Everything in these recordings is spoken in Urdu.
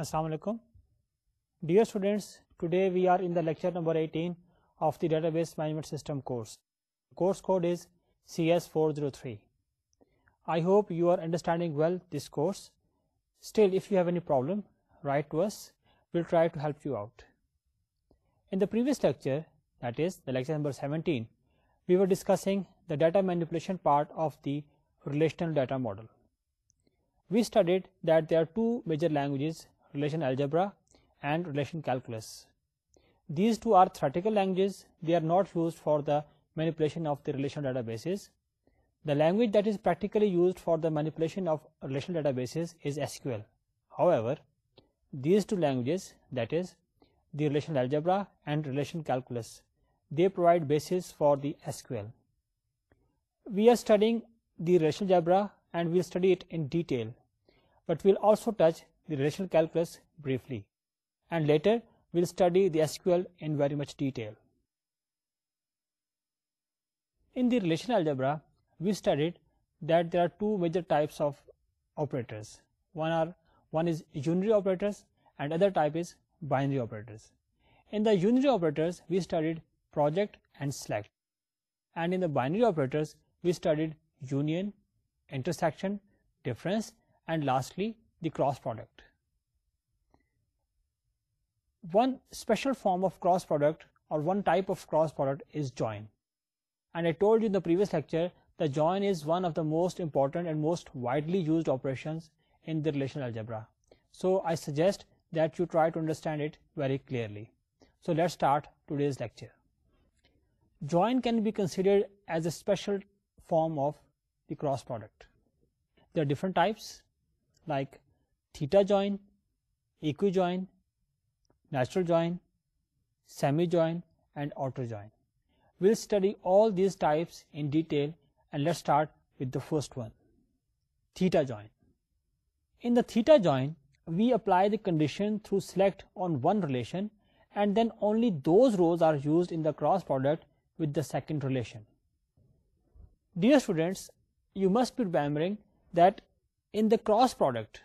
Assalamu alaikum. Dear students, today we are in the lecture number 18 of the database management system course. Course code is CS403. I hope you are understanding well this course. Still, if you have any problem, write to us. We'll try to help you out. In the previous lecture, that is the lecture number 17, we were discussing the data manipulation part of the relational data model. We studied that there are two major languages relation algebra, and relation calculus. These two are theoretical languages. They are not used for the manipulation of the relational databases. The language that is practically used for the manipulation of relational databases is SQL. However, these two languages, that is the relational algebra and relation calculus, they provide basis for the SQL. We are studying the relational algebra and we will study it in detail, but we will also touch relational calculus briefly later we'll study other type is binary operators with project and select and enters with union intersection difference and lastly the cross product. One special form of cross product or one type of cross product is join. And I told you in the previous lecture that join is one of the most important and most widely used operations in the relational algebra. So I suggest that you try to understand it very clearly. So let's start today's lecture. Join can be considered as a special form of the cross product. There are different types like theta join, equi-join, natural join, semi-join and auto-join. We'll study all these types in detail, and let's start with the first one, theta join. In the theta join, we apply the condition through select on one relation, and then only those rows are used in the cross product with the second relation. Dear students, you must be remembering that in the cross product,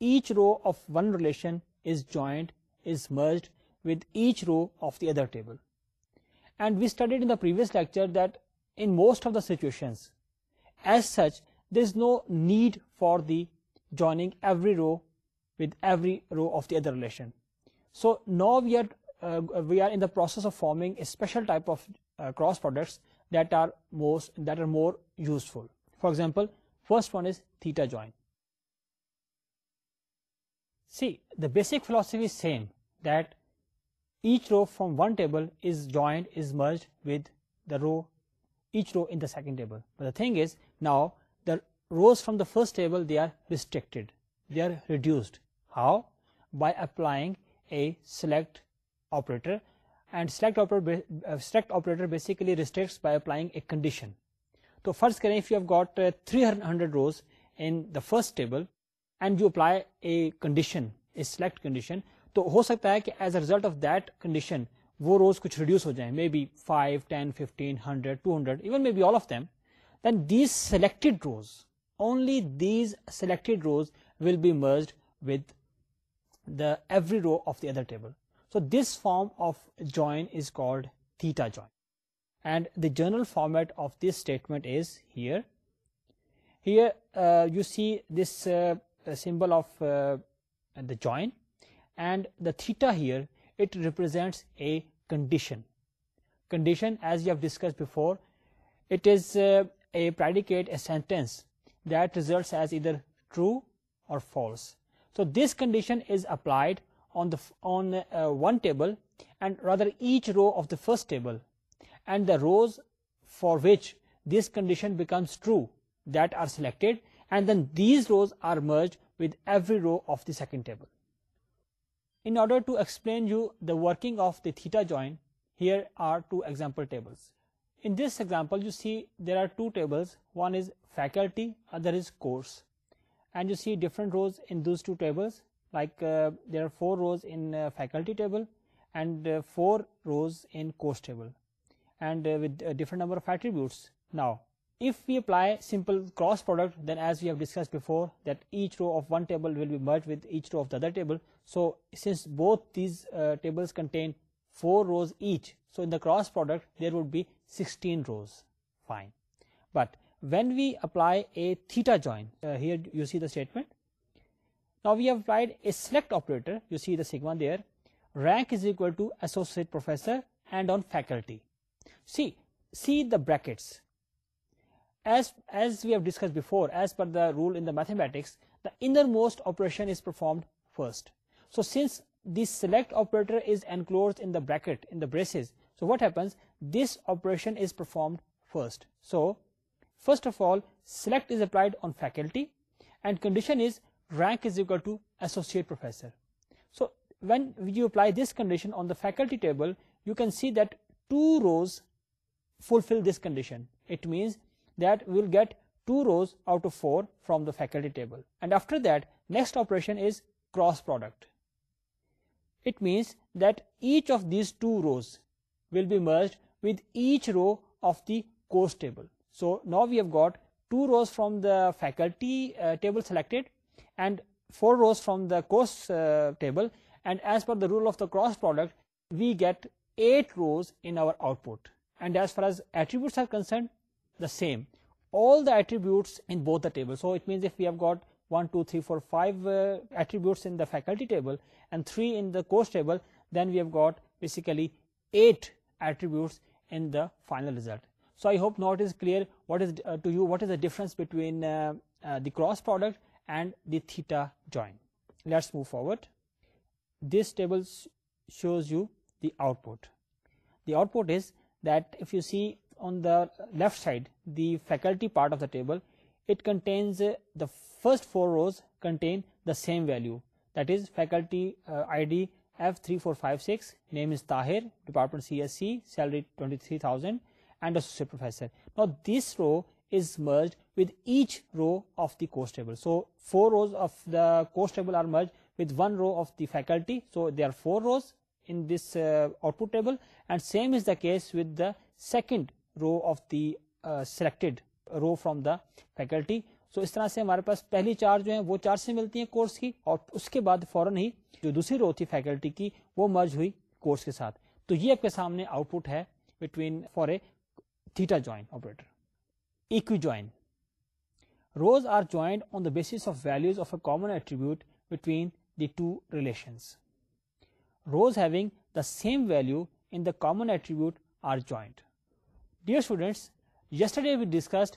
each row of one relation is joined, is merged with each row of the other table. And we studied in the previous lecture that in most of the situations, as such, there is no need for the joining every row with every row of the other relation. So now we are uh, in the process of forming a special type of uh, cross products that are more useful. For example, first one is theta join. Basic philosophy same that each row from one table merges with row each row the second table rows from the first table they are restricted reduced how by applying a select operator condition تو فرسٹ کریں گا first table and you apply a condition a select condition تو ہو سکتا ہے کہ as a result of that condition وہ روز کچھ ریڈیوس ہو جائیں may be five ten fifteen hundred two hundred even may be all of them then these selected rows only these selected rows will be merged with the every row of the other table so this form of join is called theta join and the general format of this statement is here here you see this symbol of uh, the join, and the theta here, it represents a condition. Condition, as you have discussed before, it is uh, a predicate, a sentence that results as either true or false. So this condition is applied on the uh, one table, and rather each row of the first table, and the rows for which this condition becomes true that are selected, and then these rows are merged with every row of the second table. In order to explain you the working of the theta join, here are two example tables. In this example, you see there are two tables, one is faculty, other is course, and you see different rows in those two tables, like uh, there are 4 rows in uh, faculty table and uh, 4 rows in course table, and with a different number of attributes. Now if we apply simple cross product so both four rows each so this product would be sixteen rows fine but when we apply a theta join statement now we've apply select operator there rank is equal associate professor see see the brackets As we have discussed before, as per the rule in the mathematics, the innermost operation is performed first. So since this select operator is enclosed in the bracket, in the braces, so what happens? This operation is performed first. So first of all, select is applied on faculty, and condition is rank is equal to associate professor. So when you apply this condition on the faculty table, you can see that two rows fulfill this condition. It means that we will get 2 rows out of 4 from the faculty table. And after that, next operation is cross product. It means that each of these 2 rows will be merged with each row of the course table. So now we have got 2 rows from the faculty uh, table selected and 4 rows from the course uh, table, and as per the rule of the cross product we get 8 rows in our output. And as far as attributes are concerned, the same all the attributes in both the tables. So it means if we have got 1, 2, 3, 4, 5 uh, attributes in the faculty table and 3 in the course table, then we have got basically 8 attributes in the final result. So I hope now it is clear what is uh, to you what is the difference between uh, the cross product and the theta join. Let's move forward. This table shows you the output. The output is that if you see on the left side, the faculty part of the table, it contains uh, the first four rows contain the same value, that is faculty uh, ID F3456, name is Tahir, department CSC, salary 23,000 and associate professor. Now this row is merged with each row of the course table. So four rows of the course table are merged with one row of the faculty. So there are four rows in this uh, output table, and same is the case with the second row of the selected row from the faculty so اس طرح سے ہمارے پاس پہلی چار جو ہیں وہ چار سے ملتی ہیں کورس کی اور اس کے بعد فوراً ہی جو دوسری رو تھی فیکلٹی کی وہ مرج ہوئی کورس کے ساتھ تو یہ آپ کے سامنے آؤٹ پٹ ہے between a theta join join operator rows are joined on the base of values of a common attribute between the two relations rows having the same value in the common attribute are joined dear students yesterday we discussed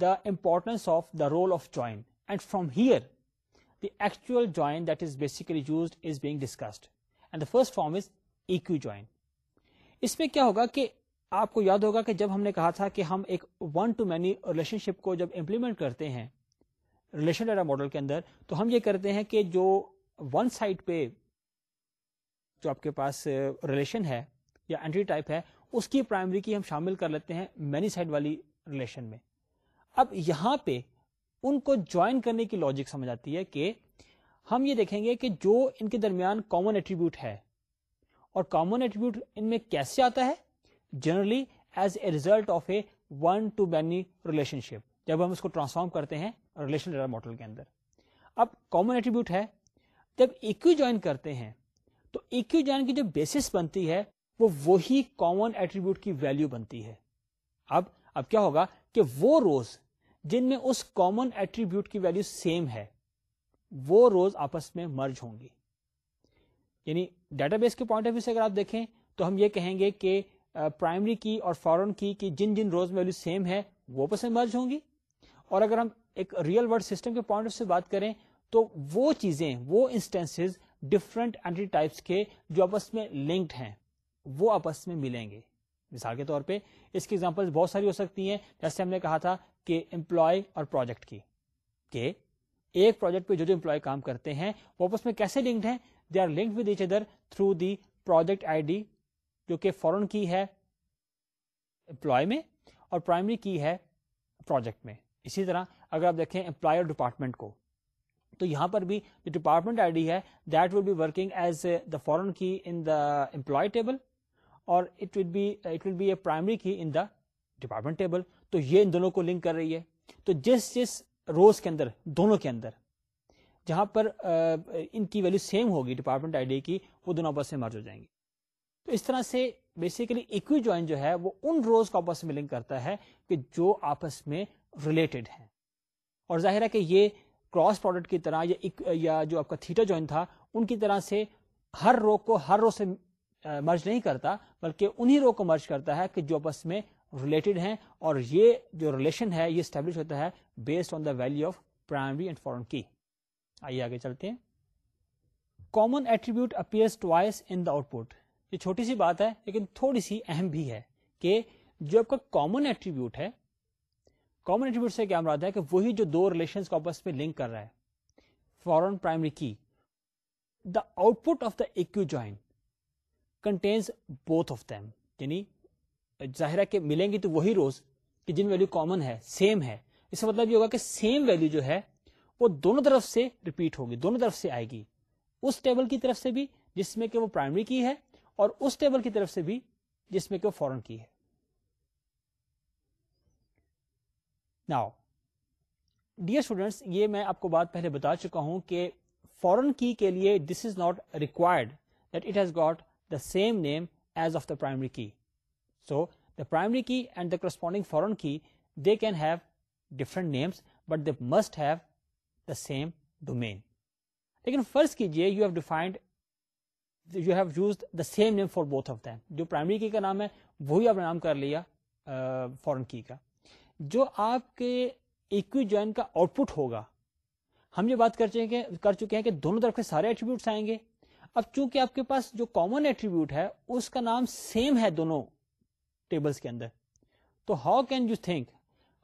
the importance of the role of join discussed and the first form is ایک اس میں کیا ہوگا کہ آپ کو یاد ہوگا کہ جب ہم نے کہا تھا کہ ہم ایک ون ٹو مینی ریلیشن شپ کو جب امپلیمنٹ کرتے ہیں ریلیشن ڈیٹا ماڈل کے اندر تو ہم یہ کرتے ہیں کہ جو ون سائڈ پہ جو آپ کے پاس ریلیشن ہے یا اینٹری ٹائپ ہے اس کی پرائمری کی ہم شامل کر لیتے ہیں مینی سائڈ والی ریلیشن میں اب یہاں پہ ان کو جوائن کرنے کی لاجک سمجھ آتی ہے کہ ہم یہ دیکھیں گے کہ جو ان کے درمیان کامن ایٹریبیوٹ ہے اور کامن ایٹریبیوٹ ان میں کیسے آتا ہے generally as a result of a one to many relationship جب ہم اس کو ٹرانسفارم کرتے ہیں ریلیشن ماڈل کے اندر اب کامن ایٹریبیوٹ ہے جب ایک تو جوائن کی جو بیسس بنتی ہے وہ وہی کامن ایٹریبیوٹ کی ویلو بنتی ہے اب اب کیا ہوگا کہ وہ روز جن میں اس کامن ایٹریبیوٹ کی ویلو سیم ہے وہ روز آپس میں مرج ہوں گی یعنی ڈیٹا بیس کے پوائنٹ آف ویو سے اگر آپ دیکھیں تو ہم یہ کہیں گے کہ پرائمری کی اور فورن کی کہ جن جن روز ویلو سیم ہے وہ آپس میں مرج ہوں گی اور اگر ہم ایک ریئل ورڈ سسٹم کے پوائنٹ آف سے بات کریں تو وہ چیزیں وہ انسٹینس اینٹی ٹائپس کے جو آپس میں لنکڈ ہیں وہ آپس میں ملیں گے مثال کے طور پہ اس کی ایگزامپل بہت ساری ہو سکتی ہیں جیسے ہم نے کہا تھا کہ امپلائی اور پروجیکٹ کی کہ ایک پروجیکٹ پہ جو جو امپلائی کام کرتے ہیں وہ آپس میں کیسے لنکڈ ہیں they are link through the project I D جو کہ فورن کی ہے امپلائی میں اور پرائمری کی ہے پروجیکٹ میں اسی طرح اگر آپ دیکھیں امپلائی اور ڈپارٹمنٹ کو تو یہاں پر بھی جو ڈپارٹمنٹ آئی ڈی ہے that will be working as the foreign key in the employee table اور it it will will be be a primary key in the department table تو یہ ان دونوں کو لنک کر رہی ہے تو جس جس روز کے اندر دونوں کے اندر جہاں پر uh, ان کی ویلو سیم ہوگی ڈپارٹمنٹ آئی ڈی کی وہ دونوں آپس میں مرج ہو جائیں گے تو اس طرح سے بیسیکلی ایکوی جوائن جو ہے وہ ان روز کو آپس میں لنک کرتا ہے کہ جو آپس میں ریلیٹڈ ہیں اور ظاہر ہے کہ یہ کراس پروڈکٹ کی طرح یا جو آپ کا تھیٹر جوائن تھا ان کی طرح سے ہر رو کو ہر رو سے مرج نہیں کرتا بلکہ انہی رو کو مرج کرتا ہے کہ جو اپس میں ریلیٹڈ ہیں اور یہ جو ریلیشن ہے یہ اسٹیبلش ہوتا ہے based on the value of primary and foreign key آئیے آگے چلتے ہیں common attribute twice in the output یہ چھوٹی سی بات ہے لیکن تھوڑی سی اہم بھی ہے کہ جو آپ کا کامن ایٹریبیوٹ ہے کامن ایٹریبیوٹ سے کیا مراد ہے کہ وہی جو دو ریلیشن کو آپس میں لنک کر رہا ہے foreign primary key the output of the ایک join contains both of them یعنی ظاہر ہے کہ ملیں گی تو وہی روز کہ جن ویلو کامن ہے سیم ہے اس کا مطلب یہ ہوگا کہ سیم ویلو جو ہے وہ دونوں طرف سے ریپیٹ ہوگی دونوں طرف سے آئے گی اس ٹیبل کی طرف سے بھی جس میں کہ وہ پرائمری کی ہے اور اس ٹیبل کی طرف سے بھی جس میں کہ وہ فورن کی ہے ناؤ ڈیئر اسٹوڈینٹس یہ میں آپ کو بات پہلے بتا چکا ہوں کہ فورن کی کے لیے this is not required that it has got same name as of the primary key so the primary key and the corresponding foreign key they can have different names but they must have the same domain لیکن فرض کیجیے you have defined you have use the same name for both of them. جو پرائمری کی کا نام ہے وہی آپ نے نام کر لیا فورن کی کا جو آپ کے ایک جوائن کا آؤٹ پٹ ہوگا ہم یہ بات کر چکے ہیں کہ دونوں طرف کے سارے ایٹریبیوٹس آئیں گے اب چونکہ آپ کے پاس جو کامن ایٹریبیوٹ ہے اس کا نام سیم ہے دونوں کے اندر تو how can you think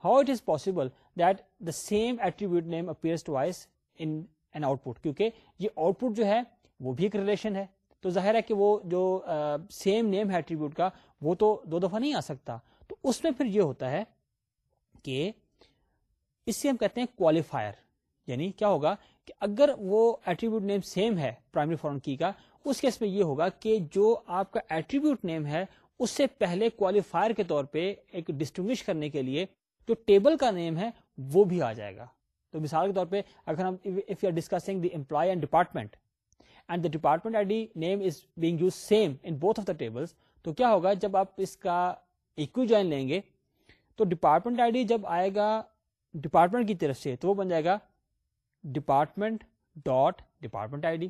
how it is possible that the same attribute name in an output کیونکہ یہ آؤٹ پٹ جو ہے وہ بھی ایک ریلیشن ہے تو ظاہر ہے کہ وہ جو سیم نیم ہے ایٹریبیوٹ کا وہ تو دو دفعہ نہیں آ سکتا تو اس میں پھر یہ ہوتا ہے کہ اس سے ہم کہتے ہیں کوالیفائر یعنی کیا ہوگا کہ اگر وہ ایٹریبیوٹ نیم سیم ہے پرائمری فورن کی کا اس کیس میں یہ ہوگا کہ جو آپ کا ایٹریبیوٹ نیم ہے اس سے پہلے کوالیفائر کے طور پہ ایک ڈسٹنگوش کرنے کے لیے جو ٹیبل کا نیم ہے وہ بھی آ جائے گا تو مثال کے طور پہ اگر ہم if you are discussing the employee and department and the department I D name is being use same in both of the table تو کیا ہوگا جب آپ اس کا ایکو جوائن لیں گے تو ڈپارٹمنٹ آئی ڈی جب آئے گا ڈپارٹمنٹ کی طرف سے تو وہ بن جائے گا department dot department I D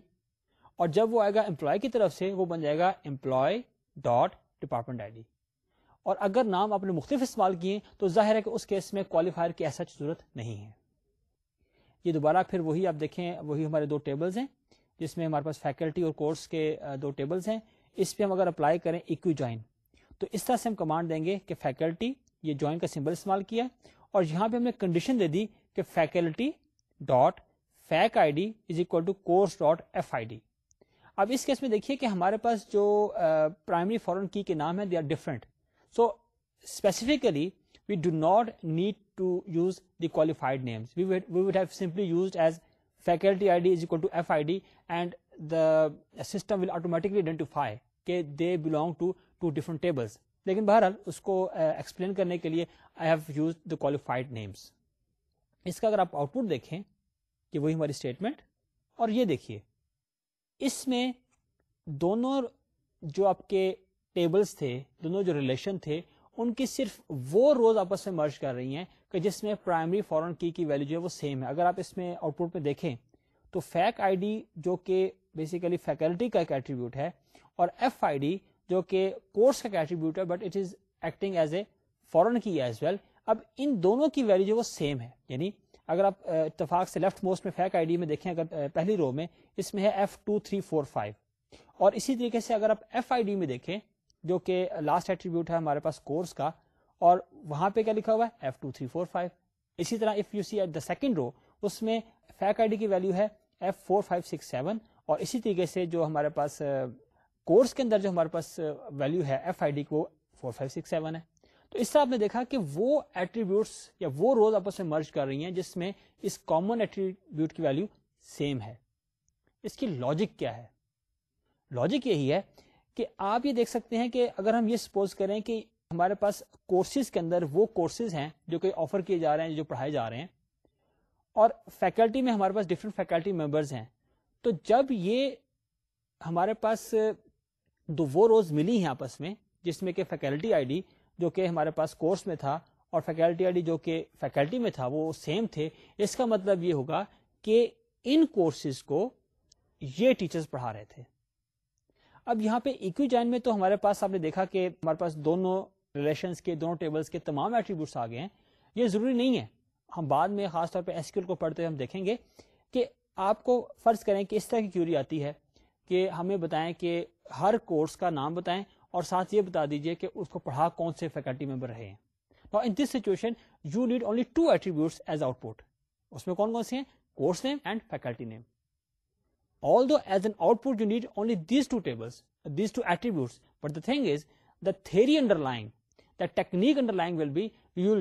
اور جب وہ آئے گا امپلائی کی طرف سے وہ بن جائے گا employee dot department I D اور اگر نام آپ نے مختلف استعمال کیے تو ظاہر ہے کہ اس کیس میں کوالیفائر کی ایسا ضرورت نہیں ہے یہ دوبارہ پھر وہی آپ دیکھیں وہی ہمارے دو ٹیبلز ہیں جس میں ہمارے پاس فیکلٹی اور کورس کے دو ٹیبلز ہیں اس پہ ہم اگر اپلائی کریں ایکو جوائن تو اس طرح سے ہم کمانڈ دیں گے کہ فیکلٹی یہ جوائن کا سمبل استعمال کیا اور یہاں پہ ہم نے کنڈیشن دے دی کہ faculty dot fac I D is equal to course dot F I D اب اس کیس میں دیکھیے کہ ہمارے پاس جو پرائمری فورن کی کے نام ہیں they are different so specifically we do not need to use the qualified names we would have simply used as faculty I D D is to F I and the system will automatically identify کہ they belong to two different tables لیکن بہرحال اس کو ایکسپلین کرنے کے لیے I have use the qualified names اس کا اگر آپ آؤٹ پٹ دیکھیں کہ وہی ہماری اسٹیٹمنٹ اور یہ دیکھیے اس میں دونوں جو آپ کے ٹیبلس تھے دونوں جو ریلیشن تھے ان کی صرف وہ روز آپس میں مرج کر رہی ہیں کہ جس میں پرائمری فورن کی کی ویلو جو ہے وہ سیم ہے اگر آپ اس میں آؤٹ پٹ میں دیکھیں تو فیک آئی ڈی جو کہ بیسیکلی فیکلٹی کا ایک ایٹریبیوٹ ہے اور ایف آئی ڈی جو کہ کورس کا ایٹریبیوٹ ہے but it is acting as a foreign key as well اب ان دونوں کی ویلو جو وہ سیم ہے یعنی اگر آپ اتفاق سے لیفٹ موسٹ میں فیک آئی ڈی میں دیکھیں اگر پہلی رو میں اس میں ہے F two three four five اور اسی طریقے سے اگر آپ ایف آئی ڈی میں دیکھیں جو کہ لاسٹ ایٹریبیوٹ ہے ہمارے پاس کورس کا اور وہاں پہ کیا لکھا ہوا ہے F two three four five اسی طرح if you see at the second row اس میں فیک آئی ڈی کی ویلو ہے F four five six seven اور اسی طریقے سے جو ہمارے پاس کورس کے اندر جو ہمارے پاس ویلو ہے ایف آئی ڈی کو فور فائیو سکس سیون ہے تو اس سے آپ نے دیکھا کہ وہ ایٹریبیوٹس یا وہ روز آپس میں مرج کر رہی ہیں جس میں اس کامن ایٹریبیوٹ کی ویلو سیم ہے اس کی لاجک کیا ہے لاجک یہی ہے کہ آپ یہ دیکھ سکتے ہیں کہ اگر ہم یہ سپوز کریں کہ ہمارے پاس کورسز کے اندر وہ کورسز ہیں جو کہ آفر کیے جا رہے ہیں جو پڑھائے جا رہے ہیں اور فیکلٹی میں ہمارے پاس ڈفرینٹ فیکلٹی ممبرز ہیں تو جب یہ ہمارے پاس دو وہ روز ملی ہیں آپس میں جس میں کہ فیکلٹی آئی ڈی جو کہ ہمارے پاس کورس میں تھا اور فیکلٹی آئی ڈی جو کہ فیکلٹی میں تھا وہ سیم تھے اس کا مطلب یہ ہوگا کہ ان کورسز کو یہ ٹیچرز پڑھا رہے تھے اب یہاں پہ ایکو جائن میں تو ہمارے پاس آپ نے دیکھا کہ ہمارے پاس دونوں ریلیشنس کے دونوں ٹیبلز کے تمام ایٹریبیوٹس آ گئے ہیں یہ ضروری نہیں ہے ہم بعد میں خاص طور پہ ایسکیول کو پڑھتے ہوئے ہم دیکھیں گے کہ آپ کو فرض کریں کہ اس طرح کی کیوری آتی ہے کہ ہمیں بتائیں کہ ہر کورس کا نام بتائیں اور ساتھ یہ بتا دیجئے کہ اس کو پڑھا کون سے فیکلٹی ممبر رہے ہیں نا in this situation you need only two attributes as output اس میں کون کون سے ہیں course name and faculty name all two as an output you need only these two tables these two attributes but the thing is the three underline the technique underline will be you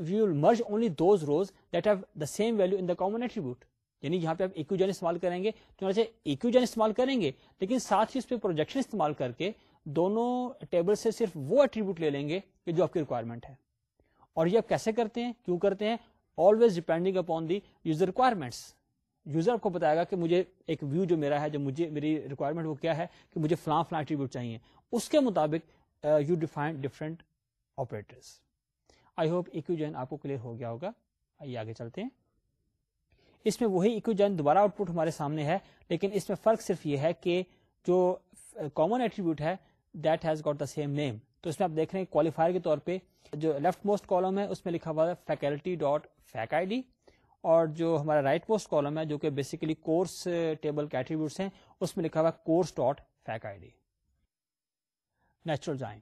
will merge only those rows that have the same value in the common attribute یعنی یہاں پہ آپ ایکوجن استعمال کریں گے تو ایکوجن استعمال کریں گے لیکن ساتھ ہی اس پہ پروجیکشن استعمال کر کے دونوں ٹیبل سے صرف وہ ایٹریبیوٹ لے لیں گے کہ جو آپ کی ریکوائرمنٹ ہے اور یہ آپ کیسے کرتے ہیں کیوں کرتے ہیں always depending upon the user user requirements آپ کو بتائے گا کہ مجھے ایک ویو جو میرا ہے جو مجھے میری ریکوائرمنٹ وہ کیا ہے کہ مجھے فلاں فلاں ایٹریبیوٹ چاہیے اس کے مطابق یو ڈیفائن ڈفرینٹ آپریٹر آپ کو کلیئر ہو گیا ہوگا آئیے آگے چلتے ہیں اس میں وہی اکویجن دوبارہ آؤٹ پٹ ہمارے سامنے ہے لیکن اس میں فرق صرف یہ ہے کہ جو کامن uh, ایٹریبیوٹ ہے that has got the same name تو اس میں آپ دیکھ رہے ہیں کوالیفائر کے طور پہ جو لیفٹ موسٹ کالم ہے اس میں لکھا ہوا ہے faculty dot fac I D اور جو ہمارا رائٹ موسٹ کالم ہے جو کہ بیسیکلی کورس ٹیبل کیٹریبیوٹس ہیں اس میں لکھا ہوا ہے course dot fac I D natural join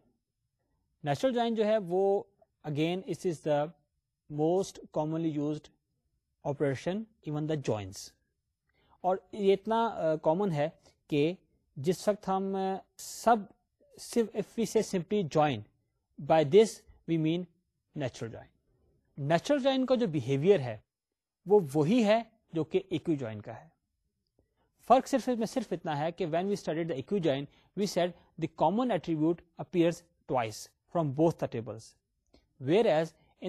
natural join جو ہے وہ again us is the most commonly used operation even the joins اور یہ اتنا کامن ہے کہ جس وقت ہم سب کا کا جو جو ہے ہے ہے ہے وہ وہی کہ کہ فرق صرف صرف میں اتنا table where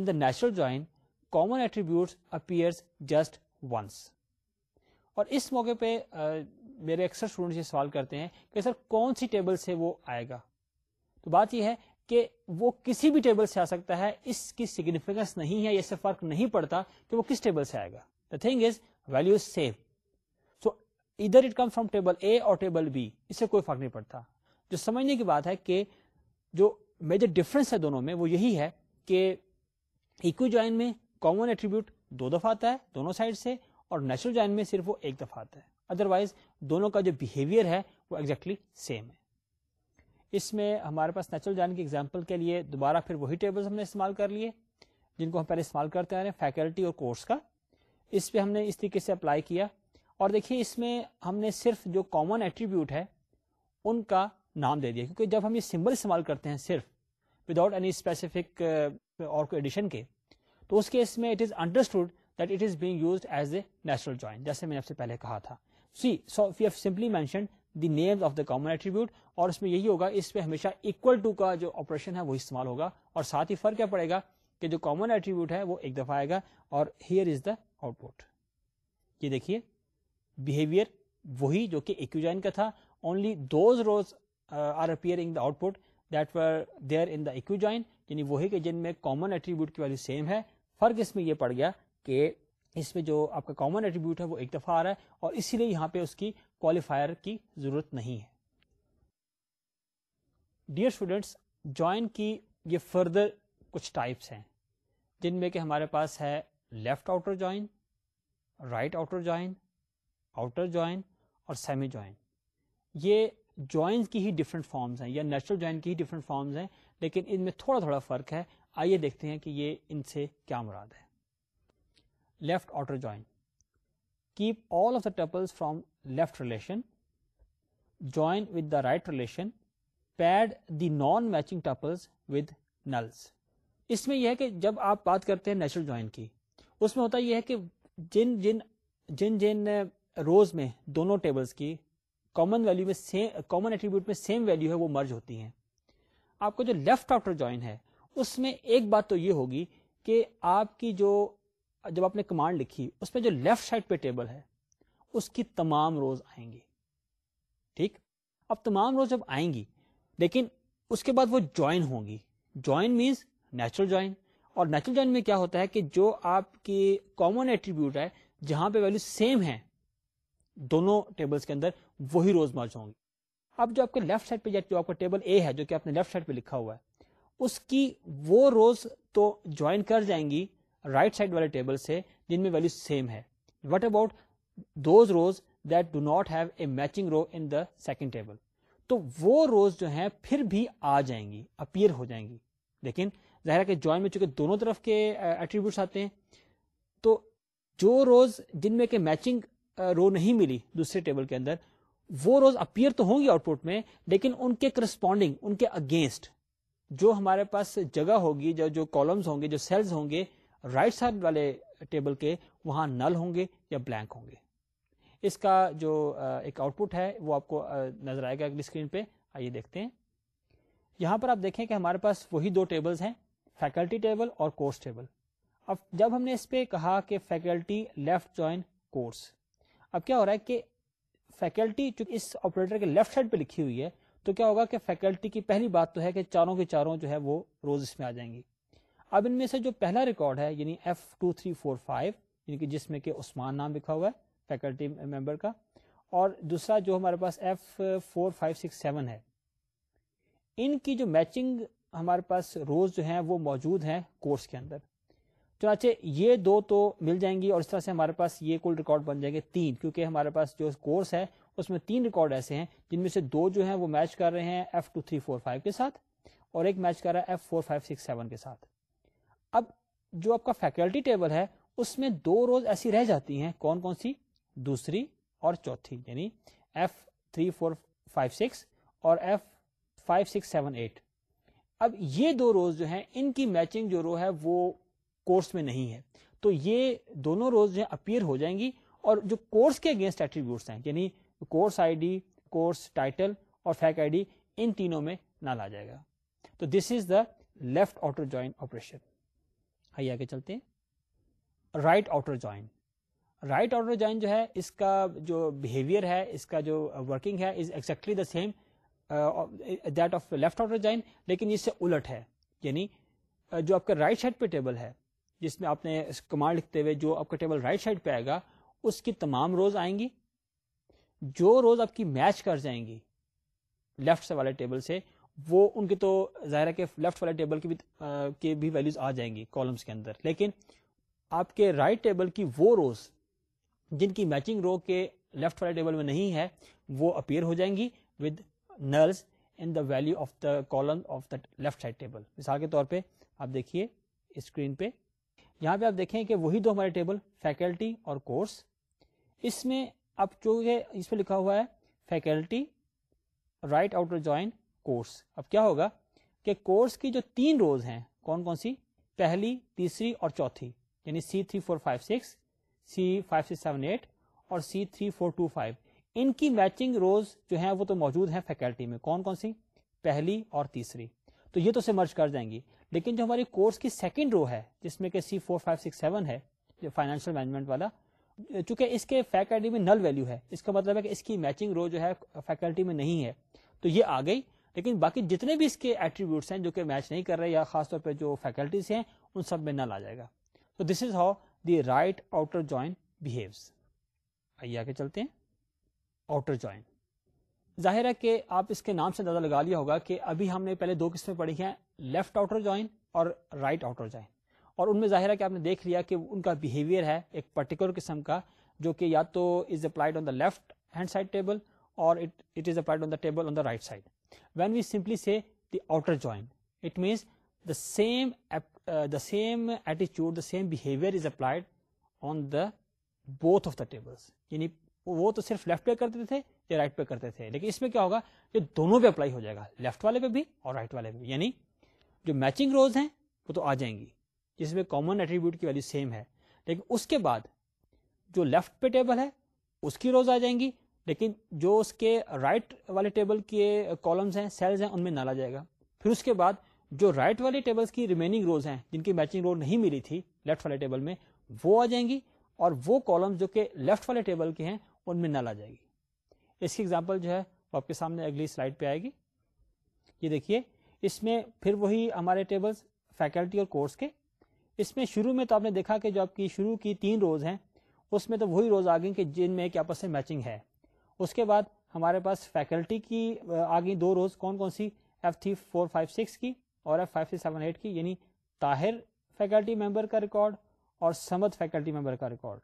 the natural join common attribute appear just once اور اس موقع پہ میرے اکثر اسٹوڈنٹ یہ سوال کرتے ہیں کہ سر کون سی ٹیبل سے وہ آئے گا تو بات یہ ہے کہ وہ کسی بھی ٹیبل سے آ سکتا ہے اس کی سگنیفیکینس نہیں ہے اس سے فرق نہیں پڑتا کہ وہ کس ٹیبل سے آئے گا the thing is value same so ادھر it come from table A اور ٹیبل بی اس سے کوئی فرق نہیں پڑتا جو سمجھنے کی بات ہے کہ جو میجر ڈفرینس ہے دونوں میں وہ یہی ہے کہ ایکو جوائن میں کامن ایٹریبیوٹ دو دفعہ آتا ہے دونوں سائڈ سے اور نیچرل جوائن میں صرف وہ ایک دفعہ آتا ہے ادر وائز دونوں کا جو بہیویئر ہے وہ ایگزیکٹلی exactly سیم ہے اس میں ہمارے پاس نیچرل جان کی ایگزامپل کے لیے دوبارہ پھر وہی ٹیبلز ہم نے استعمال کر لیے جن کو ہم پہلے استعمال کرتے آ رہے ہیں فیکلٹی یعنی اور کورس کا اس پہ ہم نے اس طریقے سے اپلائی کیا اور دیکھیے اس میں ہم نے صرف جو کامن ایٹریبیوٹ ہے ان کا نام دے دیا کیونکہ جب ہم یہ سمبل استعمال کرتے ہیں صرف وداؤٹ اینی اسپیسیفک اور کوئی ایڈیشن کے تو اس کے it is understood that it is being used as a natural join جیسے میں نے آپ سے پہلے کہا تھا see so we have simply mention the of the common attribute اور اس میں یہی ہوگا اس پہ ہمیشہ اکول ٹو کا جو آپریشن ہے وہ استعمال ہوگا اور ساتھ ہی فرق کیا پڑے گا کہ جو کامن ایٹریبیوٹ ہے وہ ایک دفعہ آئے گا اور here is the output یہ دیکھیے بہیویئر وہی جو کہ ایکوجائن کا تھا only those rows are upper output that there in the equijoin یعنی وہی کہ جن میں کامن ایٹریبیوٹ کی ویلو سیم ہے فرق اس میں یہ پڑ گیا کہ اس میں جو آپ کا کامن ایٹریبیوٹ ہے وہ ایک دفعہ آ رہا ہے اور اسی لیے یہاں پہ اس کی کوالیفائر کی ضرورت نہیں ہے ڈیئر اسٹوڈینٹس جوائن کی یہ فردر کچھ ٹائپس ہیں جن میں کہ ہمارے پاس ہے left outer join right outer join outer join اور سیمی جوائن یہ جوائنس کی ہی ڈفرنٹ فارمس ہیں یا نیچرل جوائن کی ہی ڈفرینٹ فارمس ہیں لیکن ان میں تھوڑا تھوڑا فرق ہے آئیے دیکھتے ہیں کہ یہ ان سے کیا مراد ہے left outer join keep all of the tuples from left relation join with the right relation pad the non matching tuples with nulls اس میں یہ ہے کہ جب آپ بات کرتے ہیں نیچرل جوائن کی اس میں ہوتا یہ ہے کہ جن جن جن جن روز میں دونوں ٹیبلز کی کامن ویلو میں سیم کامن ایٹریبیوٹ میں سیم ویلو ہے وہ مرج ہوتی ہیں آپ کا جو لیفٹ آفٹر جوائن ہے اس میں ایک بات تو یہ ہوگی کہ آپ کی جو جب آپ نے کمانڈ لکھی اس میں جو لیفٹ سائڈ پہ ٹیبل ہے اس کی تمام روز آئیں گی ٹھیک اب تمام روز جب آئیں گی لیکن اس کے بعد وہ جوائن ہوں گی جوائن مینس نیچرل جوائن اور نیچرل جوائن میں کیا ہوتا ہے کہ جو آپ کی کامن ایٹریبیوٹ ہے جہاں پہ ویلو سیم ہے دونوں ٹیبل کے اندر وہی روز مرج ہوں گی اب جو آپ کے لیفٹ سائڈ پہ جو آپ کا ٹیبل اے ہے جو کہ آپ نے لیفٹ سائڈ پہ لکھا ہوا ہے اس کی وہ روز تو جوائن کر جائیں گی رائٹ سائڈ والے ٹیبل سے جن میں ویلو سیم ہے what about those rows that do not have a matching row in the second table تو وہ روز جو ہیں پھر بھی آ جائیں گی اپیئر ہو جائیں گی لیکن ظاہر جوائن میں چونکہ دونوں طرف کے ایٹریبیوٹس آتے ہیں تو جو روز جن میں کہ میچنگ رو نہیں ملی دوسرے ٹیبل کے اندر وہ روز اپیئر تو ہوں گی آؤٹ پٹ میں لیکن ان کے کرسپونڈنگ ان کے اگینسٹ جو ہمارے پاس جگہ ہوگی جو کالمس ہوں گے جو سیلز ہوں گے رائٹ سائڈ والے ٹیبل کے وہاں نل ہوں گے یا بلینک ہوں گے اس کا جو ایک آؤٹ پٹ ہے وہ آپ کو نظر آئے گا اگلی اسکرین پہ آئیے دیکھتے ہیں یہاں پر آپ دیکھیں کہ ہمارے پاس وہی دو ٹیبلز ہیں فیکلٹی ٹیبل اور کورس ٹیبل اب جب ہم نے اس پہ کہا کہ فیکلٹی لیفٹ جوائن کورس اب کیا ہو رہا ہے کہ فیکلٹی چونکہ اس آپریٹر کے لیفٹ سائڈ پہ لکھی ہوئی ہے تو کیا ہوگا کہ فیکلٹی کی پہلی بات تو ہے کہ چاروں کے چاروں جو ہے وہ روز اس میں آ جائیں گی اب ان میں سے جو پہلا ریکارڈ ہے یعنی F two three four five یعنی کہ جس میں کہ عثمان نام لکھا ہوا ہے فیکلٹی ممبر کا اور دوسرا جو ہمارے پاس F four five six seven ہے ان کی جو میچنگ ہمارے پاس روز جو ہیں وہ موجود ہیں کورس کے اندر چنانچہ یہ دو تو مل جائیں گی اور اس طرح سے ہمارے پاس یہ کل ریکارڈ بن جائیں گے تین کیونکہ ہمارے پاس جو کورس ہے اس میں تین ریکارڈ ایسے ہیں جن میں سے دو جو ہیں وہ میچ کر رہے ہیں F two three four five کے ساتھ اور ایک میچ کر رہا ہے F four five six seven کے ساتھ اب جو آپ کا فیکلٹی ٹیبل ہے اس میں دو روز ایسی رہ جاتی ہیں کون کون سی دوسری اور چوتھی یعنی F three four five six اور F five six seven eight اب یہ دو روز جو جو ہیں ان کی میچنگ رو ہے وہ کورس میں نہیں ہے تو یہ دونوں روز جو اپیئر ہو جائیں گی اور جو کورس کے اگینسٹ ایٹریبیوٹس ہیں یعنی course I D course title اور فیک آئی ڈی ان تینوں میں نہ لا جائے گا تو this is the left outer join operation آئیے آگے چلتے ہیں right outer join right outer join جو ہے اس کا جو بہیویئر ہے اس کا جو ورکنگ ہے is exactly the same that of left outer join لیکن اس سے الٹ ہے یعنی uh, جو آپ کا رائٹ سائڈ پہ ٹیبل ہے جس میں آپ نے کمانڈ لکھتے ہوئے جو آپ کا ٹیبل رائٹ سائڈ پہ آئے گا اس کی تمام روز آئیں گی جو روز آپ کی میچ کر جائیں گی لیفٹ سے والے ٹیبل سے وہ ان کے تو ظاہر ہے کہ لیفٹ والے ٹیبل کی بھی بھی ویلوز آ جائیں گی کالمس کے اندر لیکن آپ کے رائٹ ٹیبل کی وہ روز جن کی میچنگ رو کے لیفٹ والے ٹیبل میں نہیں ہے وہ اپیئر ہو جائیں گی with nulls in the value of the column of the left side table مثال کے طور پہ آپ دیکھیے اسکرین پہ یہاں پہ آپ دیکھیں کہ وہی دو ہمارے ٹیبل فیکلٹی اور کورس اس میں آپ جو اس پہ لکھا ہوا ہے faculty right outer join course اب کیا ہوگا کہ کورس کی جو تین روز ہیں کون کون سی پہلی تیسری اور چوتھی یعنی C three four five six C five six seven eight اور C three four two five ان کی میچنگ روز جو ہیں وہ تو موجود ہیں فیکلٹی میں کون کون سی پہلی اور تیسری تو یہ تو مرچ کر جائیں گی لیکن جو ہماری کورس کی سیکنڈ رو ہے جس میں کہ C four five six seven ہے جو فائنینشیل مینجمنٹ والا چونکہ اس کے فیکلٹی میں نل ویلو ہے اس کا مطلب ہے کہ اس کی میچنگ رو جو ہے فیکلٹی میں نہیں ہے تو یہ آ گئی لیکن باقی جتنے بھی اس کے ایٹریبیوٹس ہیں جو کہ میچ نہیں کر رہے یا خاص طور پہ جو فیکلٹیز ہیں ان سب میں نل آ جائے گا تو this is how the right outer join behaves آئیے آگے چلتے ہیں آؤٹر جوائن ظاہر ہے کہ آپ اس کے نام سے زیادہ لگا لیا ہوگا کہ ابھی ہم نے پہلے دو قسمیں پڑھی ہیں لیفٹ آؤٹر جوائن اور رائٹ آؤٹر جوائن اور ان میں ظاہر ہے کہ آپ نے دیکھ لیا کہ ان کا بہیویئر ہے ایک پرٹیکولر قسم کا جو کہ یا تو is applied on the left hand side table اور on the table right side when we simply see the outer جو سیم تھے یا رائٹ پہ کرتے تھے اس میں کیا ہوگا دونوں پہ اپلائی ہو جائے گا لیفٹ والے پہ بھی اور رائٹ والے یعنی جو میچنگ روز ہیں وہ تو آ جائیں گی جس میں ایٹریبیوٹ کی ویلیو سیم ہے لیکن اس کے بعد جو لیفٹ پہ ٹیبل ہے اس کی روز آ جائیں گی لیکن جو اس کے رائٹ والے ٹیبل کے کالمس ہیں سیلز ہیں ان میں نالا جائے گا پھر اس کے بعد جو رائٹ والے ٹیبلس کی ریمیننگ روز ہیں جن کی میچنگ رو نہیں ملی تھی لیفٹ والے ٹیبل میں وہ آ جائیں گی اور وہ کالم جو کہ لیفٹ والے ٹیبل کے ہیں ان میں نالا جائے گی اس کی ایگزامپل جو ہے وہ آپ کے سامنے اگلی سلائڈ پہ آئے گی یہ دیکھیے اس میں پھر وہی ہمارے ٹیبلس فیکلٹی اور کورس کے اس میں شروع میں تو آپ نے دیکھا کہ جو آپ کی شروع کی تین روز ہیں اس میں تو وہی روز آ گئے جن میں کیا آپس سے میچنگ ہے اس کے بعد ہمارے پاس فیکلٹی کی آ دو روز کون کون سی F three four five six کی اور F five three seven eight کی یعنی طاہر فیکلٹی ممبر کا ریکارڈ اور سمت فیکلٹی ممبر کا ریکارڈ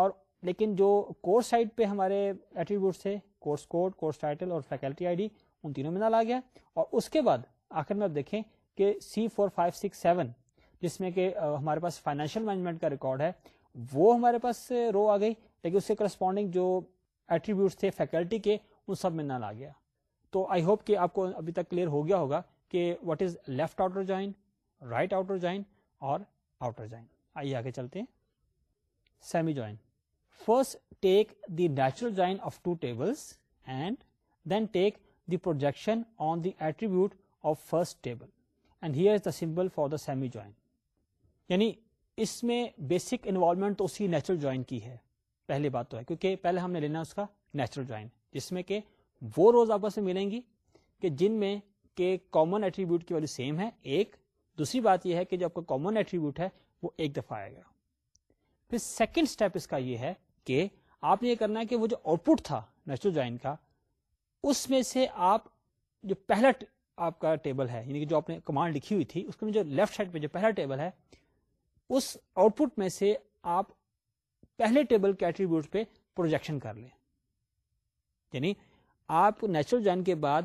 اور لیکن جو کورس سائٹ پہ ہمارے ایٹریبیوٹس تھے کورس کوڈ کورس ٹائٹل اور فیکلٹی آئی ڈی ان تینوں میں نال آ گیا اور اس کے بعد آخر میں آپ دیکھیں کہ C four five six seven جس میں کہ ہمارے پاس فائنینشیل مینجمنٹ کا ریکارڈ ہے وہ ہمارے پاس رو آ گئی لیکن اس کے کرسپونڈنگ جو ایٹریبیوٹس تھے فیکلٹی کے ان سب میں نل آ گیا تو آئی ہوپ کہ آپ کو ابھی تک کلیئر ہو گیا ہوگا کہ what is left outer join right outer join اور آؤٹر جوائن آئیے آگے چلتے ہیں semi join first take the natural join of two tables and then take the projection on the attribute of first table and here is the symbol for the semi join یعنی اس میں بیسک انوالومنٹ تو اسی نیچرل جوائن کی ہے پہلی بات تو ہے کیونکہ پہلے ہم نے لینا اس کا نیچرل جوائن جس میں کہ وہ روز آپس میں ملیں گی کہ جن میں کہ کامن ایٹریبیوٹ کی والی سیم ہے ایک دوسری بات یہ ہے کہ جو آپ کا کامن ایٹریبیوٹ ہے وہ ایک دفعہ آئے گا پھر سیکنڈ اسٹیپ اس کا یہ ہے کہ آپ نے یہ کرنا ہے کہ وہ جو آؤٹ پٹ تھا نیچرل جوائن کا اس میں سے آپ جو پہلا آپ کا ٹیبل ہے یعنی کہ جو آپ نے کمانڈ لکھی ہوئی تھی اس میں جو لیفٹ سائڈ پہ جو پہلا ٹیبل ہے اس آؤٹ پٹ میں سے آپ پہلے ٹیبل کے ایٹریبیوٹ پہ پروجیکشن کر لیں یعنی آپ نیچرل جوائن کے بعد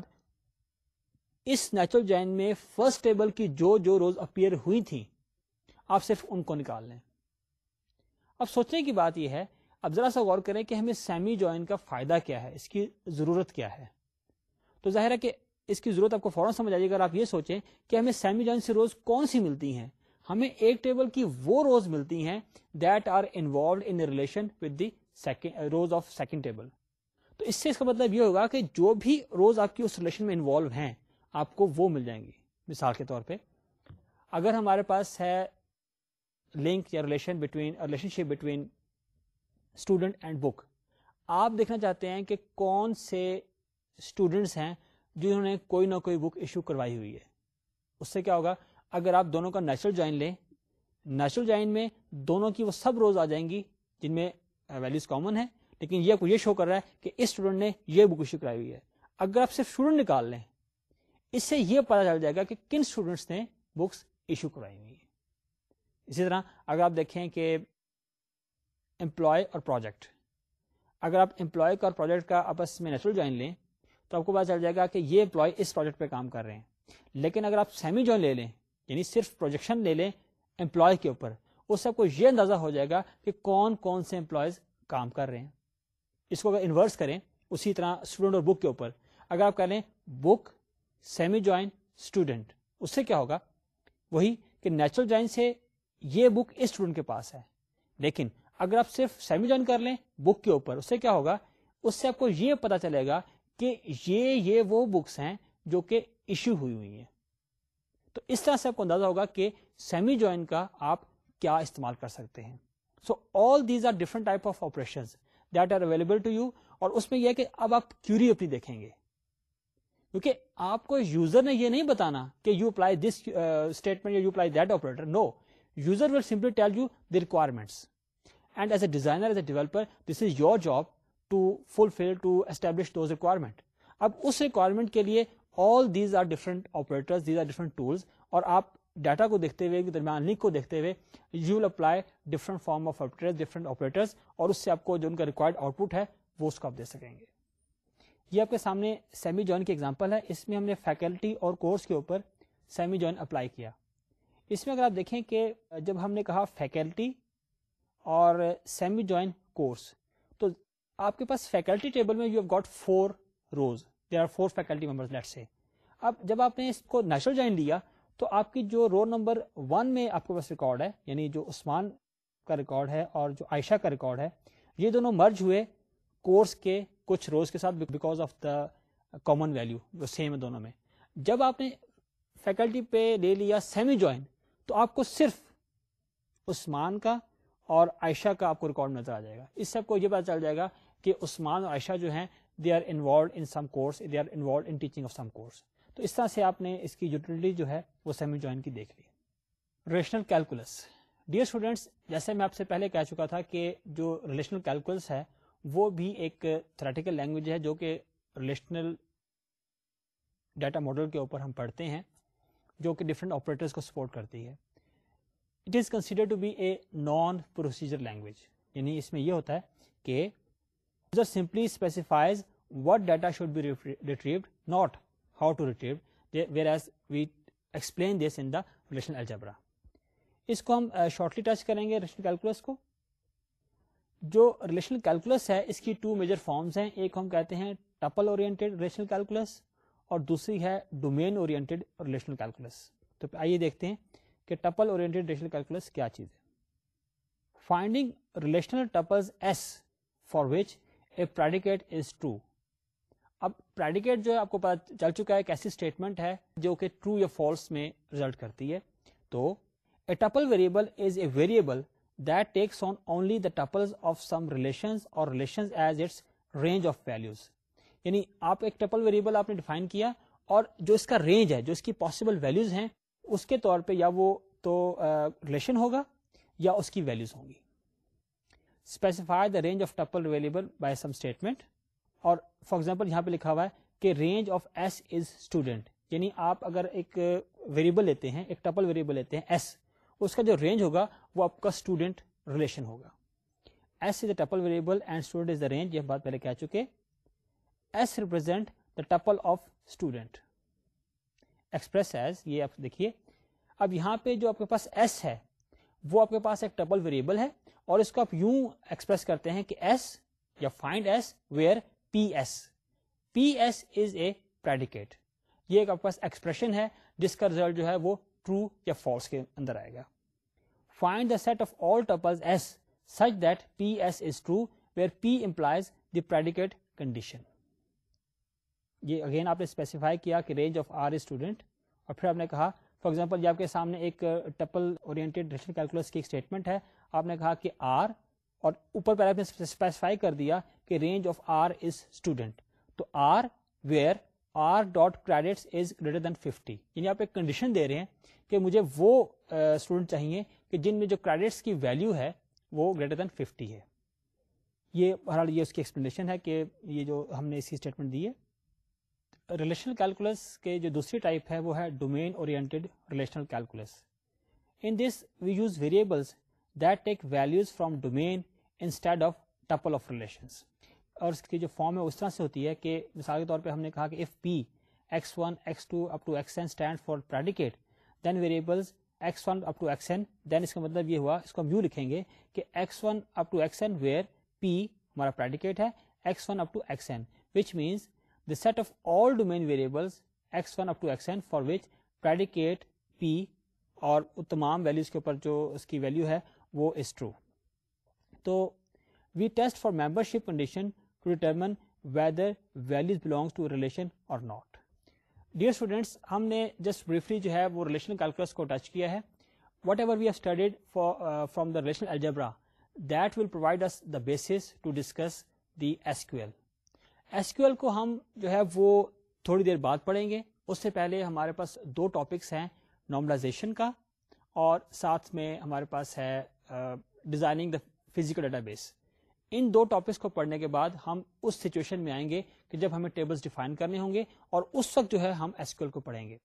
اس نیچرل جوائن میں فرسٹ ٹیبل کی جو جو روز اپیئر ہوئی تھی آپ صرف ان کو نکال لیں اب سوچنے کی بات یہ ہے اب ذرا سا غور کریں کہ ہمیں سیمی جوائن کا فائدہ کیا ہے اس کی ضرورت کیا ہے تو ظاہر ہے کہ اس کی ضرورت آپ کو فوراً سمجھ آئیے اگر آپ یہ سوچیں کہ ہمیں سیمی جوائن سے روز کون سی ملتی ہیں ہمیں ایک ٹیبل کی وہ روز ملتی ہیں that are involved in relation with the rows of second table تو اس سے اس کا مطلب یہ ہوگا کہ جو بھی روز آپ کی اس ریلیشن میں انوالو ہیں آپ کو وہ مل جائیں گی مثال کے طور پہ اگر ہمارے پاس ہے لنک یا relation between relationship between student and book آپ دیکھنا چاہتے ہیں کہ کون سے اسٹوڈینٹس ہیں جنہوں نے کوئی نہ کوئی بک ایشو کروائی ہوئی ہے اس سے کیا ہوگا اگر آپ دونوں کا نیچرل جوائن لیں نیچرل جوائن میں دونوں کی وہ سب روز آ جائیں گی جن میں ویلوز کامن ہے لیکن یہ کو یہ شو کر رہا ہے کہ اس اسٹوڈنٹ نے یہ بک ایشو کرائی ہوئی ہے اگر آپ صرف اسٹوڈنٹ نکال لیں اس سے یہ پتا چل جائے گا کہ کن اسٹوڈنٹس نے بکس ایشو کرائی ہوئی ہیں اسی طرح اگر آپ دیکھیں کہ امپلائے اور پروجیکٹ اگر آپ کا اور پروجیکٹ کا آپس میں نیچرل جوائن لیں تو آپ کو پتا چل جائے گا کہ یہ امپلائی اس پروجیکٹ پہ کام کر رہے ہیں لیکن اگر آپ سیمی جوائن لے لیں یعنی صرف پروجیکشن لے لیں امپلائی کے اوپر اس سے آپ کو یہ اندازہ ہو جائے گا کہ کون کون سے امپلائیز کام کر رہے ہیں اس کو اگر انورس کریں اسی طرح اسٹوڈنٹ اور بک کے اوپر اگر آپ کہہ لیں بک سیمی جوائن اسٹوڈنٹ اس سے کیا ہوگا وہی کہ نیچرل جوائن سے یہ بک اس اسٹوڈنٹ کے پاس ہے لیکن اگر آپ صرف سیمی جوائن کر لیں بک کے اوپر اس سے کیا ہوگا اس سے آپ کو یہ پتا چلے گا کہ یہ یہ وہ بکس ہیں جو کہ ایشو ہوئی ہوئی ہیں تو اس طرح سے آپ کو اندازہ ہوگا کہ سیمی جوائن کا آپ کیا استعمال کر سکتے ہیں so all these are different type of operation that are available to you اور اس میں یہ کہ اب آپ کیوری اپنی دیکھیں گے کیونکہ آپ کو یوزر نے یہ نہیں بتانا کہ you apply this statement you apply that operator no user will simply tell you the requirements and as a designer as a developer this is your job to fulfil to establish those requirement اب اس ریکوائرمنٹ کے لیے all these are different different tools اور آپ ڈیٹا کو دیکھتے ہوئے درمیان لنک کو دیکھتے ہوئے you will apply different form of operator different operators اور اس سے آپ کو جو ان کا ریکوائرڈ آؤٹ پٹ ہے وہ اس کو آپ دے سکیں گے یہ آپ کے سامنے سیمی جوائن کی ایگزامپل ہے اس میں ہم نے فیکلٹی اور کورس کے اوپر سیمی جوائن اپلائی کیا اس میں اگر آپ دیکھیں کہ جب ہم نے کہا فیکلٹی اور سیمی جوائن کورس تو آپ کے پاس فیکلٹی ٹیبل میں you have got four rows are four faculty اب جب آپ نے اس کو نیشنل جوائن لیا تو آپ کی جو رول نمبر ون میں آپ کے پاس ریکارڈ ہے یعنی جو عثمان کا ریکارڈ ہے اور جو عائشہ کا ریکارڈ ہے یہ دونوں مرج ہوئے کورس کے کے کچھ روز ساتھ because of the common value same ہے دونوں میں جب آپ نے فیکلٹی پہ لے لیا سیمی جوائن تو آپ کو صرف عثمان کا اور عائشہ کا آپ کو ریکارڈ نظر آ جائے گا اس سے آپ کو یہ پتا چل جائے گا کہ عثمان اور عائشہ جو ہیں they are involved in some course they are involved in teaching of some course تو اس طرح سے آپ نے اس کی یوٹیلٹی جو ہے وہ سیمی جوائن کی دیکھ لی ریشنل کیلکولس ڈیئر اسٹوڈینٹس جیسے میں آپ سے پہلے کہہ چکا تھا کہ جو ریلیشنل کیلکولس ہے وہ بھی ایک تھریٹیکل لینگویج ہے جو کہ ریلیشنل ڈیٹا ماڈل کے اوپر ہم پڑھتے ہیں جو کہ ڈفرینٹ آپریٹرس کو سپورٹ کرتی ہے it is consider to be a non procedure language یعنی اس میں یہ ہوتا ہے کہ simply specifies what data should be retrieved not how to retrieve whereas we explain this in the relational algebra اس کو ہم شارٹلی ٹچ کریں گے ریلیشن کیلکولس کو جو ریلیشن کیلکولس ہے اس کی ٹو میجر فارمز ہیں ایک ہم کہتے ہیں ٹپل اورینٹیڈ ریلیشن کیلکولس اور دوسری ہے ڈومین اورینٹیڈ ریلیشنل کیلکولس تو آئیے دیکھتے ہیں کہ ٹپل اورینٹیڈ ریلیشن کیلکولس کیا چیز ہے finding relational tuples s for which a predicate is true اب پریڈیکیٹ جو ہے آپ کو پتا چل چکا ہے ایک ایسی اسٹیٹمنٹ ہے جو کہ ٹرو یا فالس میں ریزلٹ کرتی ہے تو a tuple variable is a variable that takes on only the tuple of some relation اور relation as its range of values یعنی آپ ایک ٹپل ویریبل آپ نے ڈیفائن کیا اور جو اس کا رینج ہے جو اس کی پاسبل ویلوز ہیں اس کے طور پہ یا وہ تو ریلیشن ہوگا یا اس کی ویلوز ہوں گی specify the range of tuple variable by some statement اور فار ایگزامپل یہاں پہ لکھا ہوا ہے کہ range of S is student یعنی آپ اگر ایک ویریبل لیتے ہیں ایک ٹپل ویریبل لیتے ہیں ایس اس کا جو رینج ہوگا وہ آپ کا ریلیشن ہوگا S is is a tuple variable and the range یہ بات پہلے کہہ چکے S represent the tuple of student as یہ آپ دیکھیے اب یہاں پہ جو آپ کے پاس ایس ہے وہ آپ کے پاس ایک ٹپل ویریبل ہے اور اس کو آپ یوں ایکسپریس کرتے ہیں کہ ایس یا find s where p s p s is a predicate یہ ایک آپ کے پاس ایکسپریشن ہے جس کا ریزلٹ جو ہے وہ ٹرو یا فالس کے اندر آئے گا find the set of all tuple S such that P S is true where P implies the predicate condition یہ اگین آپ نے اسپیسیفائی کیا کہ رینج آف آر اسٹوڈنٹ اور پھر آپ نے کہا فار ایگزامپل یہ آپ کے سامنے ایک ٹپل اور اسٹیٹمنٹ ہے آپ نے کہا کہ آر اور اوپر پہلے آپ نے اسپیسیفائی کر دیا کہ range of R is student تو R where R dot is greater than fifty یعنی آپ ایک کنڈیشن دے رہے ہیں کہ مجھے وہ اسٹوڈنٹ چاہیے کہ جن میں جو کریڈٹس کی ویلو ہے وہ گریٹر دین ففٹی ہے یہ بہرحال یہ اس کی ایکسپلینیشن ہے کہ یہ جو ہم نے اس کی اسٹیٹمنٹ دی ہے ریلیشنل کیلکولس کے جو دوسری ٹائپ ہے وہ ہے domain oriented relational calculus in this we use variables that take values from domain instead of tuple of relations اور اس کی جو فارم ہے اس طرح سے ہوتی ہے کہ مثال کے طور پہ ہم نے کہا کہ if P X one X two up to X N stand for predicate then variables X one up to X N then اس کا مطلب یہ ہوا اس کو ہم یو لکھیں گے کہ X one up to X N where P ہمارا پریڈیکیٹ ہے X one up to X N which means the set of all domain variables X one up to X N for which predicate P اور تمام ویلیوز کے اوپر جو اس کی ویلیو ہے وہ از ٹرو تو we test for membership condition to determine whether values belongs or not dear students ہم نے جسٹ بریفلی جو ہے وہ ریلیشنل کیلکولس کو ٹچ کیا ہے whatever we are studied from the relation algebra that will provide as the basis to discuss the S Q L S Q L کو ہم جو ہے وہ تھوڑی دیر بعد پڑھیں گے اس سے پہلے ہمارے پاس دو ٹاپکس ہیں نارملائزیشن کا اور ساتھ میں ہمارے پاس ہے designing the physical data base ان دو ٹاپکس کو پڑھنے کے بعد ہم اس سچویشن میں آئیں گے کہ جب ہمیں ٹیبلز ڈیفائن کرنے ہوں گے اور اس وقت جو ہے ہم ایسکیو کو پڑھیں گے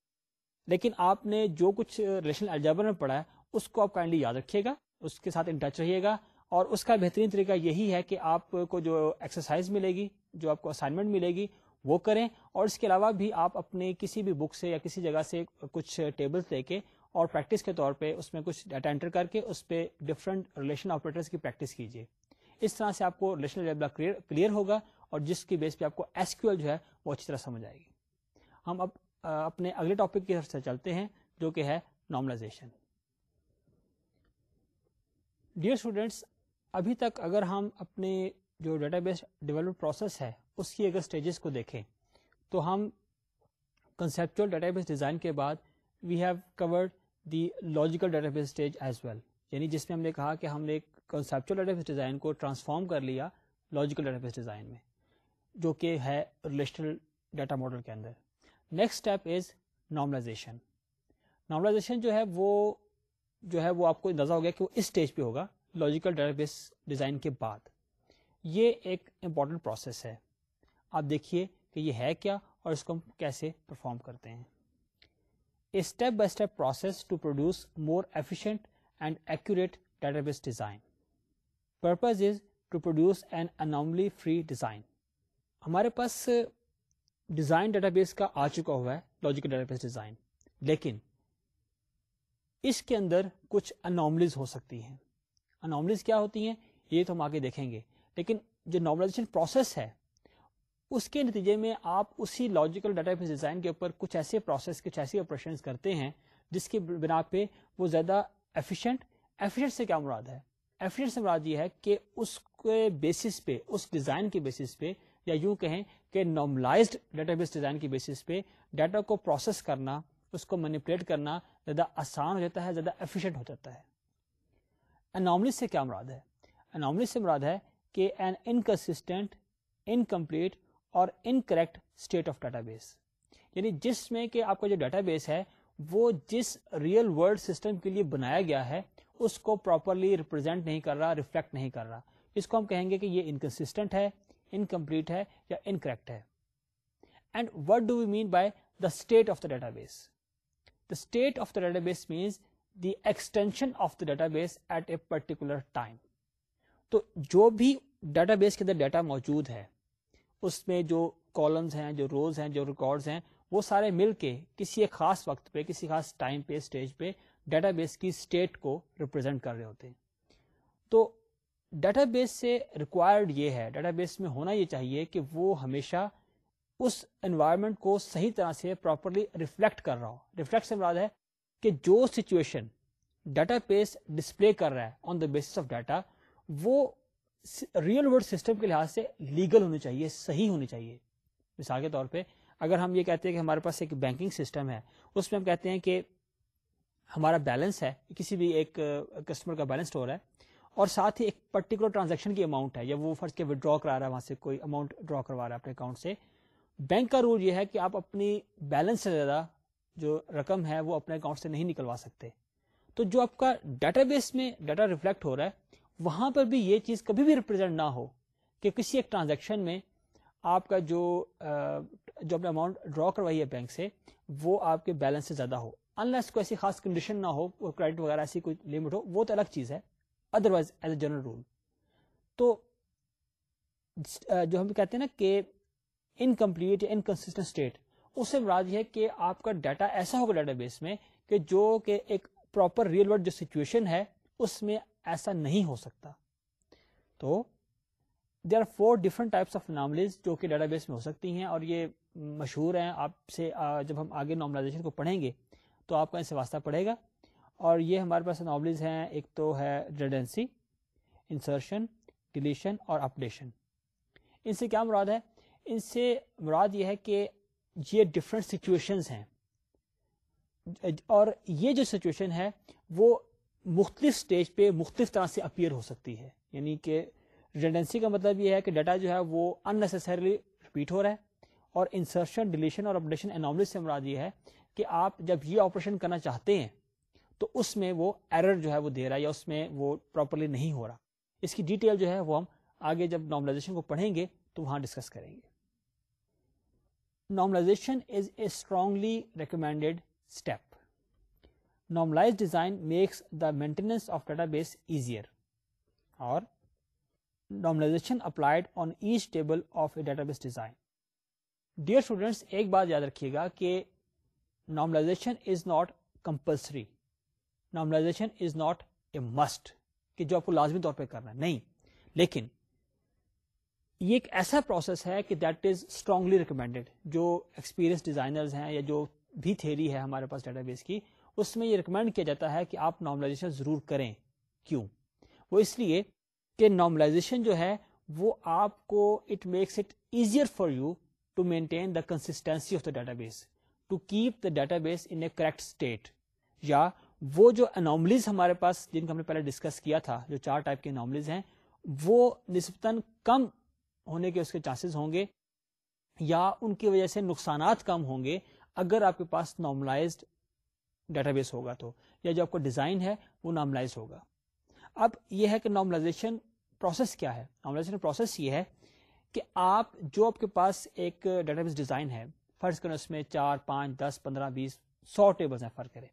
لیکن آپ نے جو کچھ ریلیشن الجابر میں پڑھا ہے اس کو آپ کائنڈلی یاد رکھیے گا اس کے ساتھ ان ٹچ رہیے گا اور اس کا بہترین طریقہ یہی ہے کہ آپ کو جو ایکسرسائز ملے گی جو آپ کو اسائنمنٹ ملے گی وہ کریں اور اس کے علاوہ بھی آپ اپنے کسی بھی بک سے یا کسی جگہ سے کچھ ٹیبلز لے کے اور پریکٹس کے طور پہ اس میں کچھ ڈیٹا انٹر کر کے اس پہ ڈفرنٹ ریلیشن آپریٹرس کی پریکٹس کیجیے اس طرح سے آپ کو ریلیشنل ڈیبلا کلیئر ہوگا اور جس کی بیس پہ آپ کو ایس کیو ایل جو ہے وہ اچھی طرح سمجھ آئے گی ہم اب اپنے اگلے ٹاپک کی طرف سے چلتے ہیں جو کہ ہے نارملائزیشن ڈیئر اسٹوڈینٹس ابھی تک اگر ہم اپنے جو ڈیٹا بیس ڈیولپمنٹ پروسیس ہے اس کی اگر اسٹیجز کو دیکھیں تو ہم کنسپچل ڈیٹا بیس ڈیزائن کے بعد we have covered the logical database stage as well یعنی جس میں ہم نے کہا کہ ہم نے ایک کنسپچل ایڈیفس ڈیزائن کو ٹرانسفارم کر لیا لاجیکل ایڈیفس ڈیزائن میں جو کہ ہے ریلیشنل ڈیٹا ماڈل کے اندر next step is normalization normalization جو ہے وہ جو ہے وہ آپ کو اندازہ ہو گیا کہ وہ اس اسٹیج پہ ہوگا لاجیکل ڈیٹا بیس ڈیزائن کے بعد یہ ایک امپورٹنٹ پروسیس ہے آپ دیکھیے کہ یہ ہے کیا اور اس کو ہم کیسے پرفارم کرتے ہیں step by step process to produce more efficient and accurate data base design purpose is to produce an anomaly free design ہمارے پاس ڈیزائن ڈیٹا بیس کا آ چکا ہوا ہے لاجیکل ڈیٹا بیس ڈیزائن لیکن اس کے اندر کچھ انوملیز ہو سکتی ہیں اناملیز کیا ہوتی ہیں یہ تو ہم آگے دیکھیں گے لیکن جو نارملائزیشن پروسیس ہے اس کے نتیجے میں آپ اسی لاجیکل ڈیٹا بیس ڈیزائن کے اوپر کچھ ایسے پروسیس کچھ ایسی آپریشن کرتے ہیں جس کے بنا پہ وہ زیادہ ایفیشینٹ ایفیشنٹ سے کیا مراد ہے سے مراد یہ ہے کہ اس کے بیسس پہ اس ڈیزائن کے بیسس پہ یا یوں کہیں کہ نارملائزڈ ڈیٹا بیس ڈیزائن کے بیسس پہ ڈیٹا کو پروسیس کرنا اس کو مینیپولیٹ کرنا زیادہ آسان ہو جاتا ہے زیادہ ایفیشینٹ ہو جاتا ہے اناملی سے کیا مراد ہے اناملی سے مراد ہے کہ این انکنسٹینٹ انکمپلیٹ اور incorrect state of data base یعنی جس میں کہ آپ کا جو ڈیٹا بیس ہے وہ جس ریئل ورلڈ سسٹم کے لیے بنایا گیا ہے اس کو پراپرلی ریپرزینٹ نہیں کر رہا ریفلیکٹ نہیں کر رہا اس کو ہم کہیں گے کہ یہ انکنسٹنٹ ہے انکمپلیٹ ہے یا انکریکٹ ہے and what do we mean by the state of the data base the state of the data base means the extension of the data base at a particular time تو جو بھی ڈیٹا بیس کے اندر ڈیٹا موجود ہے اس میں جو کالمس ہیں جو روز ہیں جو ریکارڈز ہیں وہ سارے مل کے کسی ایک خاص وقت پہ کسی خاص ٹائم پہ اسٹیج پہ ڈیٹا بیس کی اسٹیٹ کو ریپرزینٹ کر رہے ہوتے ہیں تو ڈیٹا بیس سے ریکوائرڈ یہ ہے ڈیٹا بیس میں ہونا یہ چاہیے کہ وہ ہمیشہ اس انوائرمنٹ کو صحیح طرح سے پراپرلی ریفلیکٹ کر رہا ہو ریفلیکٹ سے مراد ہے کہ جو سچویشن ڈیٹا بیس ڈسپلے کر رہا ہے on the basis of data وہ ریئل ورلڈ سسٹم کے لحاظ سے لیگل ہونی چاہیے صحیح ہونی چاہیے مثال کے طور پہ اگر ہم یہ کہتے ہیں کہ ہمارے پاس ایک بینکنگ سسٹم ہے اس میں ہم کہتے ہیں کہ ہمارا بیلنس ہے کسی بھی ایک کسٹمر کا بیلنس ہو رہا ہے اور ساتھ ہی ایک پرٹیکولر ٹرانزیکشن کی اماؤنٹ ہے یا وہ فرض کے ودرا کرا رہا ہے وہاں سے کوئی اماؤنٹ ڈرا کروا رہا ہے اپنے اکاؤنٹ سے بینک کا رول یہ ہے کہ آپ اپنی بیلنس سے زیادہ جو رقم ہے وہ اپنے اکاؤنٹ سے نہیں نکلوا سکتے تو جو آپ کا ڈیٹا بیس میں ڈیٹا ریفلیکٹ ہو رہا ہے وہاں پر بھی یہ چیز کبھی بھی ریپرزینٹ نہ ہو کہ کسی ایک ٹرانزیکشن میں آپ کا جو اماؤنٹ ڈرا کروائی ہے بینک سے وہ آپ کے بیلنس سے زیادہ ہو انلیس کو ایسی خاص کنڈیشن نہ ہو اور کریڈٹ وغیرہ ایسی کوئی لمٹ ہو وہ تو الگ چیز ہے otherwise as a general rule تو جو ہم کہتے ہیں نا کہ انکمپلیٹ یا انکنسٹنٹ اسٹیٹ اس سے مراد یہ ہے کہ آپ کا ڈیٹا ایسا ہوگا ڈیٹا بیس میں کہ جو کہ ایک پراپر ریئل ورلڈ جو سچویشن ہے اس میں ایسا نہیں ہو سکتا تو they are four different types of anomalies جو کہ ڈیٹا بیس میں ہو سکتی ہیں اور یہ مشہور ہیں آپ سے جب ہم آگے نارملائزیشن کو پڑھیں گے تو آپ کا ان سے واسطہ پڑے گا اور یہ ہمارے پاس ناولز ہیں ایک تو ہے ریڈنسی انسرشن ڈلیشن اور اپڈیشن ان سے کیا مراد ہے ان سے مراد یہ ہے کہ یہ ڈفرینٹ سچویشن اور یہ جو سچویشن ہے وہ مختلف سٹیج پہ مختلف طرح سے اپیئر ہو سکتی ہے یعنی کہ ریڈنسی کا مطلب یہ ہے کہ ڈیٹا جو ہے وہ ان نیسسریلی رپیٹ ہو رہا ہے اور انسرشن ڈلیشن اور اپڈیشن اناول سے مراد یہ ہے کہ آپ جب یہ آپریشن کرنا چاہتے ہیں تو اس میں وہ ایرر جو ہے وہ دے رہا ہے یا اس میں وہ پراپرلی نہیں ہو رہا اس کی ڈیٹیل جو ہے وہ ہم آگے جب نارملائزیشن کو پڑھیں گے تو وہاں ڈسکس کریں گے normalization is a strongly recommended step normalize design makes the maintenance of data base easier اور normalization applied on each table of a data base design dear students ایک بات یاد رکھیے گا کہ normalization is not compulsory normalization is not a must کہ جو آپ کو لازمی طور پہ کرنا ہے نہیں لیکن یہ ایک ایسا پروسیس ہے کہ دیٹ از اسٹرانگلی ریکمینڈیڈ جو ایکسپیرئنس ڈیزائنرز ہیں یا جو بھی تھیری ہے ہمارے پاس ڈیٹا بیس کی اس میں یہ ریکمینڈ کیا جاتا ہے کہ آپ نارملائزیشن ضرور کریں کیوں وہ اس لیے کہ نارملائزیشن جو ہے وہ آپ کو it makes it easier for you to maintain the consistency of the data base to keep the data base in correct state یا وہ جو اناملیز ہمارے پاس جن کو ہم نے پہلے ڈسکس کیا تھا جو چار ٹائپ کے اناملیز ہیں وہ نسبتاً کم ہونے کے اس کے چانسز ہوں گے یا ان کی وجہ سے نقصانات کم ہوں گے اگر آپ کے پاس نارملائزڈ ڈیٹا بیس ہوگا تو یا جو آپ کا ڈیزائن ہے وہ نارملائز ہوگا اب یہ ہے کہ نارملائزیشن پروسیس کیا ہے نارملائزیشن پروسیس یہ ہے کہ آپ جو آپ کے پاس ایک ڈیٹا بیس ڈیزائن ہے فرض اس میں چار پانچ دس پندرہ بیس سو ٹیبلز ہیں کریں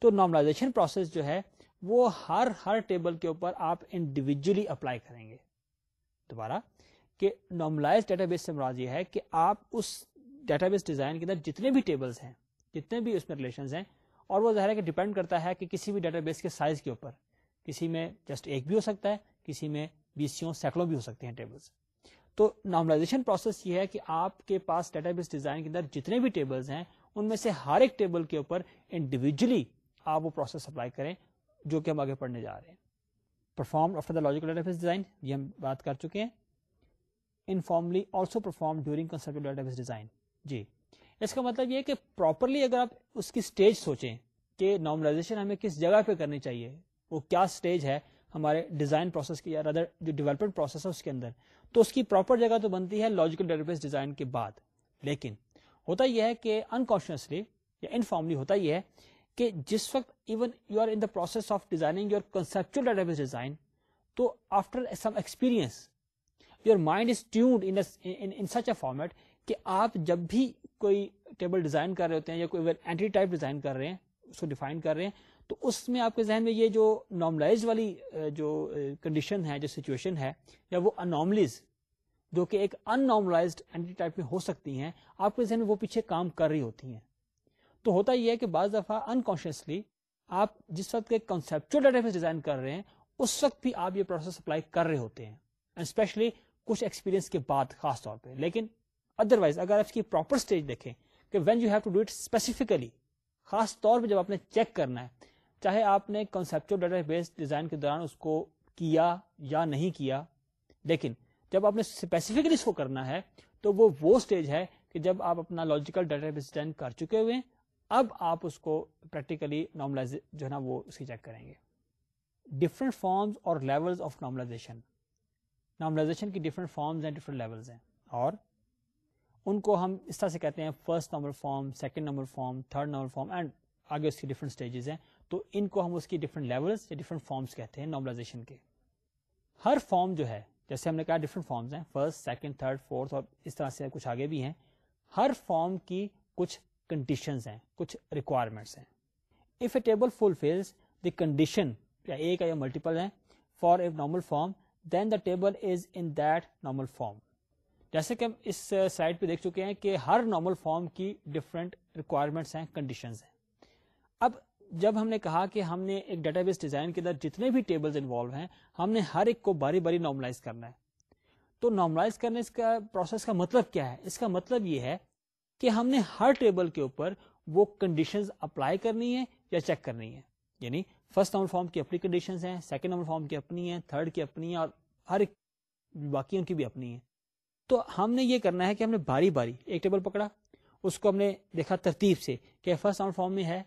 تو نارملائزیشن پروسیس جو ہے وہ ہر ہر ٹیبل کے اوپر آپ انڈیویجلی اپلائی کریں گے دوبارہ کہ نارملائز ڈیٹا بیس سے مراد یہ ہے کہ آپ اس ڈیٹا بیس ڈیزائن کے اندر جتنے بھی ٹیبلز ہیں جتنے بھی اس میں ریلیشنز ہیں اور وہ ظاہر ہے کہ ڈیپینڈ کرتا ہے کہ کسی بھی ڈیٹا بیس کے سائز کے اوپر کسی میں جسٹ ایک بھی ہو سکتا ہے کسی میں بیسوں سینکڑوں بھی ہو سکتے ہیں تو نارملائزیشن پروسیس یہ ہے کہ آپ کے پاس ڈیٹا بیس ڈیزائن کے اندر جتنے بھی ٹیبلز ہیں ان میں سے ہر ایک ٹیبل کے اوپر انڈیویجلی آپ وہ پروسیس اپلائی کریں جو کہ ہم آگے پڑھنے جا رہے ہیں perform after the logical data base design یہ ہم بات کر چکے ہیں informally also perform during construct data base design جی اس کا مطلب یہ کہ پراپرلی اگر آپ اس کی اسٹیج سوچیں کہ نارملائزیشن ہمیں کس جگہ پہ کرنی چاہیے وہ کیا اسٹیج ہے ہمارے ڈیزائن پروسیس کی یا ردر جو ڈیولپمنٹ پروسیس ہے اس کے اندر تو اس کی پراپر جگہ تو بنتی ہے لاجیکل ڈیٹابیس ڈیزائن کے بعد لیکن ہوتا یہ ہے کہ انکانشیسلی یا انفارملی ہوتا یہ ہے کہ جس وقت even you are in the process of designing your conceptual database design تو after some experience your mind is tuned in such a format کہ آپ جب بھی کوئی ٹیبل ڈیزائن کر رہے ہوتے ہیں یا کوئی اینٹی ٹائپ ڈیزائن کر رہے ہیں اس کو ڈیفائن کر رہے ہیں تو اس میں آپ کے ذہن میں یہ جو نارملائز والی جو کنڈیشن ہے جو سچویشن ہے یا وہ انارملیز جو کہ ایک ان نارملائزڈ اینٹی ٹائپ میں ہو سکتی ہیں آپ کے ذہن میں وہ پیچھے کام کر رہی ہوتی ہیں تو ہوتا یہ ہے کہ بعض دفعہ انکانشیسلی آپ جس وقت کنسپچل ڈیٹا بیس ڈیزائن کر رہے ہیں اس وقت بھی آپ یہ پروسیس اپلائی کر رہے ہوتے ہیں اسپیشلی کچھ ایکسپیرینس کے بعد خاص طور پہ لیکن ادر وائز اگر آپ کی پراپر اسٹیج دیکھیں کہ when you have to do it specifically خاص طور پہ جب آپ نے چیک کرنا ہے چاہے آپ نے کنسپچل ڈیٹا بیس ڈیزائن کے دوران اس کو کیا یا نہیں کیا لیکن جب آپ نے اسپیسیفکلی اس کو کرنا ہے تو وہ وہ اسٹیج ہے کہ جب آپ اپنا لاجیکل ڈیٹا بیس ڈیزائن کر چکے ہوئے اب آپ اس کو پریکٹیکلی نارملائز جو ہے نا وہ اس کی چیک کریں گے ڈفرنٹ فارمس اور لیول آف نارملائزیشن نارملائزیشن کی ڈفرنٹ ڈفرنٹ لیولز ہیں اور ان کو ہم اس طرح سے کہتے ہیں first number form second number form third number form and آگے اس کی ڈفرنٹ اسٹیجز ہیں تو ان کو ہم اس کی ڈفرنٹ لیولس یا ڈفرنٹ فارمس کہتے ہیں نارملائزیشن کے ہر فارم جو ہے جیسے ہم نے کہا ڈفرنٹ فارمس ہیں فرسٹ سیکنڈ تھرڈ فورتھ اور اس طرح سے کچھ آگے بھی ہیں ہر فارم کی کچھ کنڈیشنز ہیں کچھ ریکوائرمنٹس ہیں if a table fulfils the condition یا ایک یا ملٹیپل ہیں for a normal form then the table is in that normal form جیسے کہ ہم اس سائڈ پہ دیکھ چکے ہیں کہ ہر نارمل فارم کی ڈفرنٹ ریکوائرمنٹس ہیں کنڈیشنز ہیں اب جب ہم نے کہا کہ ہم نے ایک ڈیٹا بیس ڈیزائن کے اندر جتنے بھی ٹیبل انوالو ہیں ہم نے ہر ایک کو باری باری نارملائز کرنا ہے تو نارملائز کرنے کا پروسیس کا مطلب کیا ہے اس کا مطلب یہ ہے کہ ہم نے ہر ٹیبل کے اوپر وہ کنڈیشن اپلائی کرنی ہے یا چیک کرنی ہے یعنی فرسٹ فارم کی اپنی کنڈیشن ہیں سیکنڈ فارم کی اپنی ہیں تھرڈ کی اپنی ہیں اور ہر ایک باقیوں کی بھی اپنی ہے تو ہم نے یہ کرنا ہے کہ ہم نے باری باری ایک ٹیبل پکڑا اس کو ہم نے دیکھا ترتیب سے کہ فرسٹ فارم میں ہے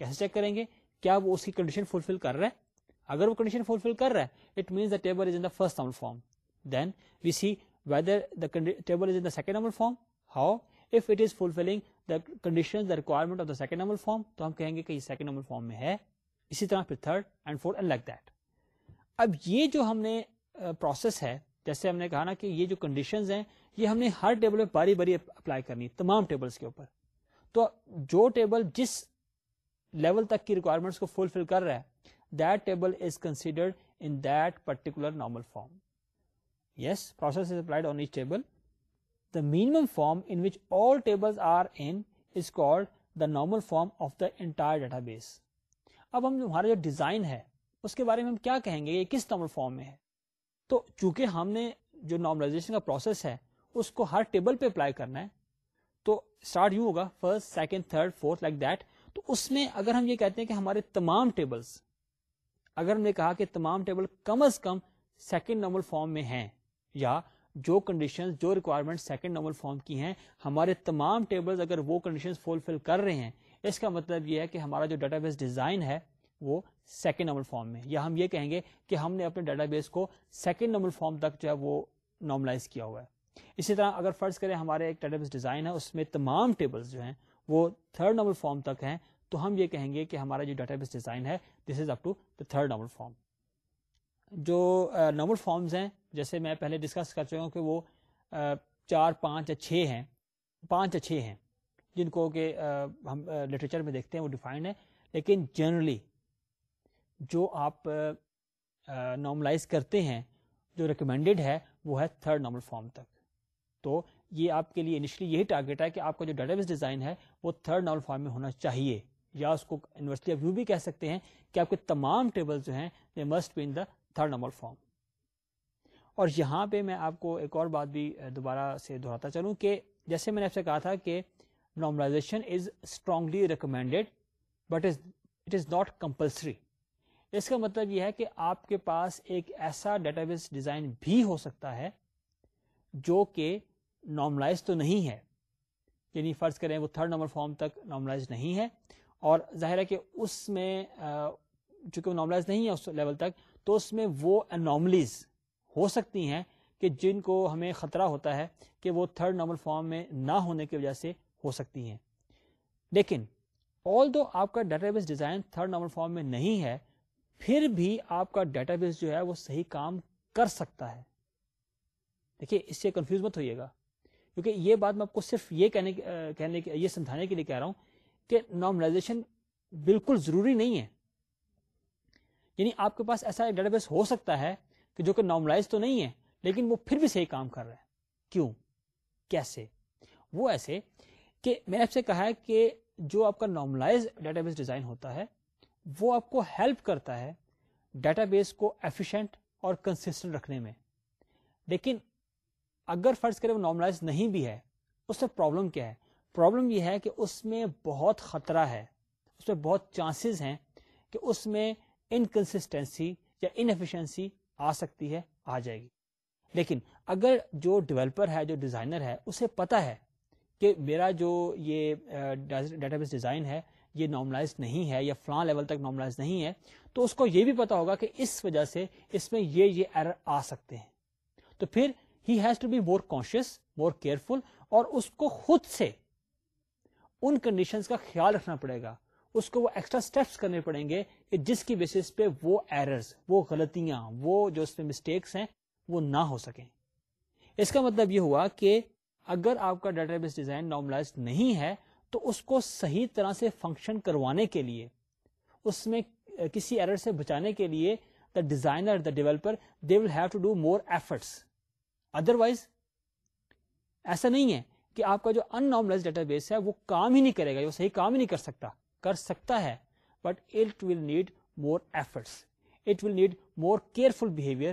کیسے چیک کریں گے کیا وہ اس کی کنڈیشن فلفل کر رہا ہے اگر وہ کنڈیشن فلفل کر رہا ہے it means the table is in the first number form then we see whether table is in the second number form how if it is fulfilling the condition the requirement of the second number form تو ہم کہیں گے کہ یہ سیکنڈ نمبر فارم میں ہے اسی طرح پھر third and fourth and like that اب یہ جو ہم نے پروسیس ہے جیسے ہم نے کہا نا کہ یہ جو کنڈیشن ہیں یہ ہم نے ہر ٹیبل میں باری باری اپلائی کرنی تمام ٹیبلس کے اوپر تو جو ٹیبل جس لیول تک کی ریکوائرمنٹس کو فلفل کر رہا ہے that table is considered in that particular normal form yes process is applied on each table the minimum form in which all table are in is called the normal form of the entire database اب ہم ہمارا جو ڈیزائن ہے اس کے بارے میں ہم کیا کہیں گے یہ کس نارمل فارم میں ہے تو چونکہ ہم نے جو نارملائزیشن کا پروسیس ہے اس کو ہر ٹیبل پہ اپلائی کرنا ہے تو اسٹارٹ یوں ہوگا first second third fourth like that تو اس میں اگر ہم یہ کہتے ہیں کہ ہمارے تمام ٹیبلز اگر ہم نے کہا کہ تمام ٹیبل کم از کم سیکنڈ نارمل فارم میں ہیں یا جو کنڈیشن جو ریکوائرمنٹ سیکنڈ نارمل فارم کی ہیں ہمارے تمام ٹیبل اگر وہ کنڈیشن فلفل کر رہے ہیں اس کا مطلب یہ ہے کہ ہمارا جو ڈیٹا بیس ڈیزائن ہے وہ سیکنڈ نمبر فارم میں یا ہم یہ کہیں گے کہ ہم نے اپنے ڈیٹا بیس کو سیکنڈ نمبر فارم تک جو ہے وہ نارملائز کیا ہوا ہے اسی طرح اگر فرض کریں ہمارے ایک ڈیٹا بیس ڈیزائن ہے اس میں تمام ٹیبلز جو ہیں وہ تھرڈ نمبر فارم تک ہیں تو ہم یہ کہیں گے کہ ہمارا جو ڈیٹا بیس ڈیزائن ہے this is up to the third number form جو نمبر uh, فارمز ہیں جیسے میں پہلے ڈسکس کر چکا ہوں کہ وہ uh, چار پانچ یا چھ ہیں پانچ یا چھ ہیں جن کو کہ ہم لٹریچر میں دیکھتے ہیں وہ ڈیفائنڈ ہے لیکن جنرلی جو آپ نارملائز کرتے ہیں جو ریکمینڈیڈ ہے وہ ہے تھرڈ نمبر فارم تک تو یہ آپ کے لیے انیشلی یہی ٹارگیٹ ہے کہ آپ کا جو ڈیٹا بیس ڈیزائن ہے وہ تھرڈ نارمل فارم میں ہونا چاہیے یا اس کو یونیورسٹی آف یو بھی کہہ سکتے ہیں کہ آپ کے تمام ٹیبل جو ہیں they must be in the third normal form اور یہاں پہ میں آپ کو ایک اور بات بھی دوبارہ سے دہراتا چلوں کہ جیسے میں نے آپ سے کہا تھا کہ normalization is strongly recommended but is it is not compulsory اس کا مطلب یہ ہے کہ آپ کے پاس ایک ایسا ڈیٹا بیس ڈیزائن بھی ہو سکتا ہے جو کہ نارملائز تو نہیں ہے یعنی فرض کریں وہ تھرڈ نمبر فارم تک نارملائز نہیں ہے اور ظاہر ہے کہ اس میں چونکہ وہ نارملائز نہیں ہے اس لیول تک تو اس میں وہ انارملیز ہو سکتی ہیں کہ جن کو ہمیں خطرہ ہوتا ہے کہ وہ تھرڈ نمبر فارم میں نہ ہونے کی وجہ سے ہو سکتی ہیں لیکن آل دو آپ کا data base design third number form میں نہیں ہے پھر بھی آپ کا ڈیٹا بیس جو ہے وہ صحیح کام کر سکتا ہے دیکھیے اس سے کنفیوز مت ہوئیے گا کیونکہ یہ بات میں آپ کو صرف یہ کہنے کہنے یہ سمجھانے کے لیے کہہ رہا ہوں کہ نارملائزیشن بالکل ضروری نہیں ہے یعنی آپ کے پاس ایسا ایک ڈیٹا بیس ہو سکتا ہے کہ جو کہ نارملائز تو نہیں ہے لیکن وہ پھر بھی صحیح کام کر رہا ہے کیوں کیسے وہ ایسے کہ میں نے آپ سے کہا ہے کہ جو آپ کا نارملائز ڈیٹا بیس ڈیزائن ہوتا ہے وہ آپ کو ہیلپ کرتا ہے ڈیٹا بیس کو ایفیشنٹ اور کنسسٹنٹ رکھنے میں لیکن اگر فرض کرے وہ نارملائز نہیں بھی ہے اس میں پرابلم کیا ہے پرابلم یہ ہے کہ اس میں بہت خطرہ ہے اس میں بہت چانسز ہیں کہ اس میں انکنسٹینسی یا انفیشنسی آ سکتی ہے آ جائے گی لیکن اگر جو ڈیولپر ہے جو ڈیزائنر ہے اسے پتا ہے کہ میرا جو یہ ڈیٹا بیس ڈیزائن ہے یہ نارملائز نہیں ہے یا فلاں لیول تک نارملائز نہیں ہے تو اس کو یہ بھی پتا ہوگا کہ اس وجہ سے اس میں یہ یہ ایرر آ سکتے ہیں تو پھر he has to be more conscious more careful اور اس کو خود سے ان کنڈیشن کا خیال رکھنا پڑے گا اس کو وہ ایکسٹرا اسٹیپس کرنے پڑیں گے کہ جس کی بیسس پہ وہ ایررز وہ غلطیاں وہ جو اس مسٹیکس ہیں وہ نہ ہو سکیں اس کا مطلب یہ ہوا کہ اگر آپ کا ڈیٹا بیس ڈیزائن نارملائز نہیں ہے تو اس کو صحیح طرح سے فنکشن کروانے کے لیے اس میں کسی ایرر سے بچانے کے لیے the designer the developer they will have to do more efforts otherwise ایسا نہیں ہے کہ آپ کا جو ان نارملائز ڈیٹا بیس ہے وہ کام ہی نہیں کرے گا وہ صحیح کام ہی نہیں کر سکتا کر سکتا ہے but it will need more efforts it will need more careful behaviour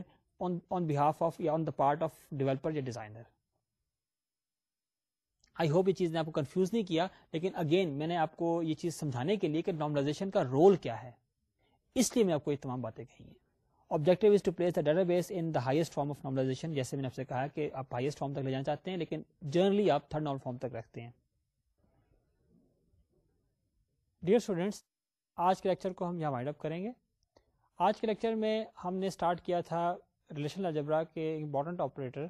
I hope یہ چیز نے آپ کو کنفیوز نہیں کیا لیکن اگین میں نے آپ کو یہ چیز سمجھانے کے لیے کہ نارملائزیشن کا رول کیا ہے اس لیے میں آپ کو یہ تمام باتیں کہی ہیں objective is to place the data base in the highest form of normalization جیسے میں نے آپ سے کہا کہ آپ ہائیسٹ فارم تک لے جانا چاہتے ہیں لیکن جرنلی آپ تھرڈ نارمل فارم تک رکھتے ہیں ڈیئر اسٹوڈینٹس آج کے لیکچر کو ہم یہاں وائنڈ اپ کریں گے آج کے لیکچر میں ہم نے اسٹارٹ کیا تھا ریلیشن الجبرا کے امپورٹنٹ آپریٹر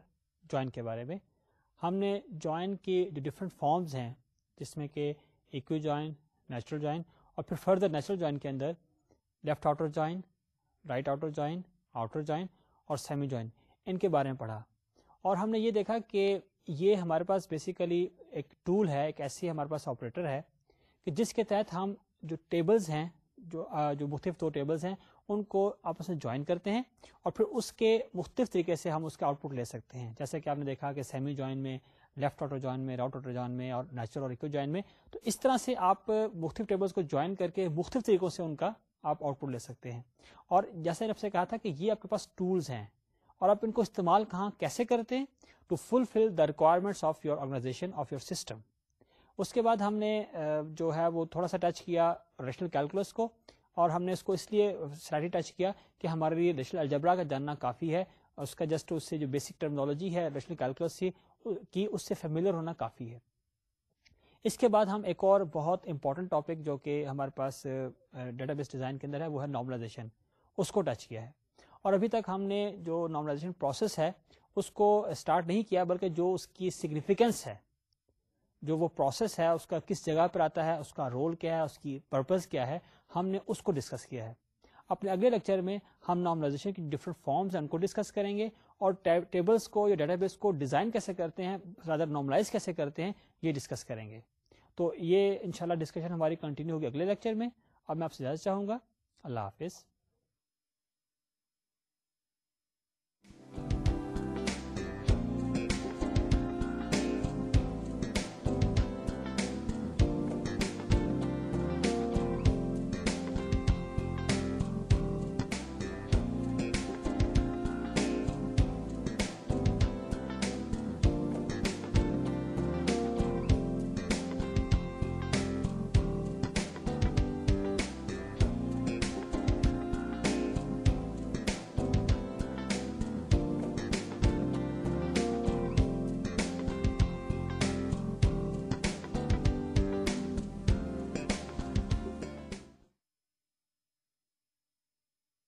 جوائن کے بارے میں ہم نے جوائن کی جو ڈفرنٹ فارمز ہیں جس میں کہ ایکو جوائن نیچرل جوائن اور پھر فردر نیچرل جوائن کے اندر left outer join right outer join outer join اور سیمی جوائن ان کے بارے میں پڑھا اور ہم نے یہ دیکھا کہ یہ ہمارے پاس بیسیکلی ایک ٹول ہے ایک ایسی ہمارے پاس آپریٹر ہے کہ جس کے تحت ہم جو ٹیبلز ہیں جو جو مختلف دو ٹیبلز ہیں ان کو آپس میں جوائن کرتے ہیں اور پھر اس کے مختلف طریقے سے ہم اس کے آؤٹ پٹ لے سکتے ہیں جیسے کہ آپ نے دیکھا کہ سیمی جوائن میں لیفٹ آٹو جوائن میں رائٹ آٹو جوائن میں اور نیچرل اور جوائن میں تو اس طرح سے آپ مختلف ٹیبلز کو جوائن کر کے مختلف طریقوں سے ان کا آپ آؤٹ پٹ لے سکتے ہیں اور جیسے رب سے کہا تھا کہ یہ آپ کے پاس ٹولز ہیں اور آپ ان کو استعمال کہاں کیسے کرتے ہیں to fulfil the requirements of your organization of your system اس کے بعد ہم نے جو ہے وہ تھوڑا سا ٹچ کیا ریشنل کیلکولس کو اور ہم نے اس کو اس لیے سلائٹلی ٹچ کیا کہ ہمارے لیے ریشنل الجبرا کا جاننا کافی ہے اور اس کا جسٹ اس سے جو بیسک ٹرمنالوجی ہے ریشنل کیلکولس کی اس سے فیملیئر ہونا کافی ہے اس کے بعد ہم ایک اور بہت امپورٹنٹ ٹاپک جو کہ ہمارے پاس ڈیٹا بیس ڈیزائن کے اندر ہے وہ ہے نارملائزیشن اس کو ٹچ کیا ہے اور ابھی تک ہم نے جو نارملائزیشن پروسیس ہے اس کو اسٹارٹ نہیں کیا بلکہ جو اس کی سگنیفیکینس ہے جو وہ پروسیس ہے اس کا کس جگہ پر آتا ہے اس کا رول کیا ہے اس کی پرپز کیا ہے ہم نے اس کو ڈسکس کیا ہے اپنے اگلے لیکچر میں ہم نارملائزیشن کی ڈفرنٹ فارمس ہیں ان کو ڈسکس کریں گے اور ٹیبلس کو یا ڈیٹا بیس کو ڈیزائن کیسے کرتے ہیں زیادہ نارملائز کیسے کرتے ہیں یہ ڈسکس کریں گے تو یہ انشاءاللہ ڈسکشن ہماری کنٹینیو ہوگی اگلے لیکچر میں اب میں آپ سے زیادہ چاہوں گا اللہ حافظ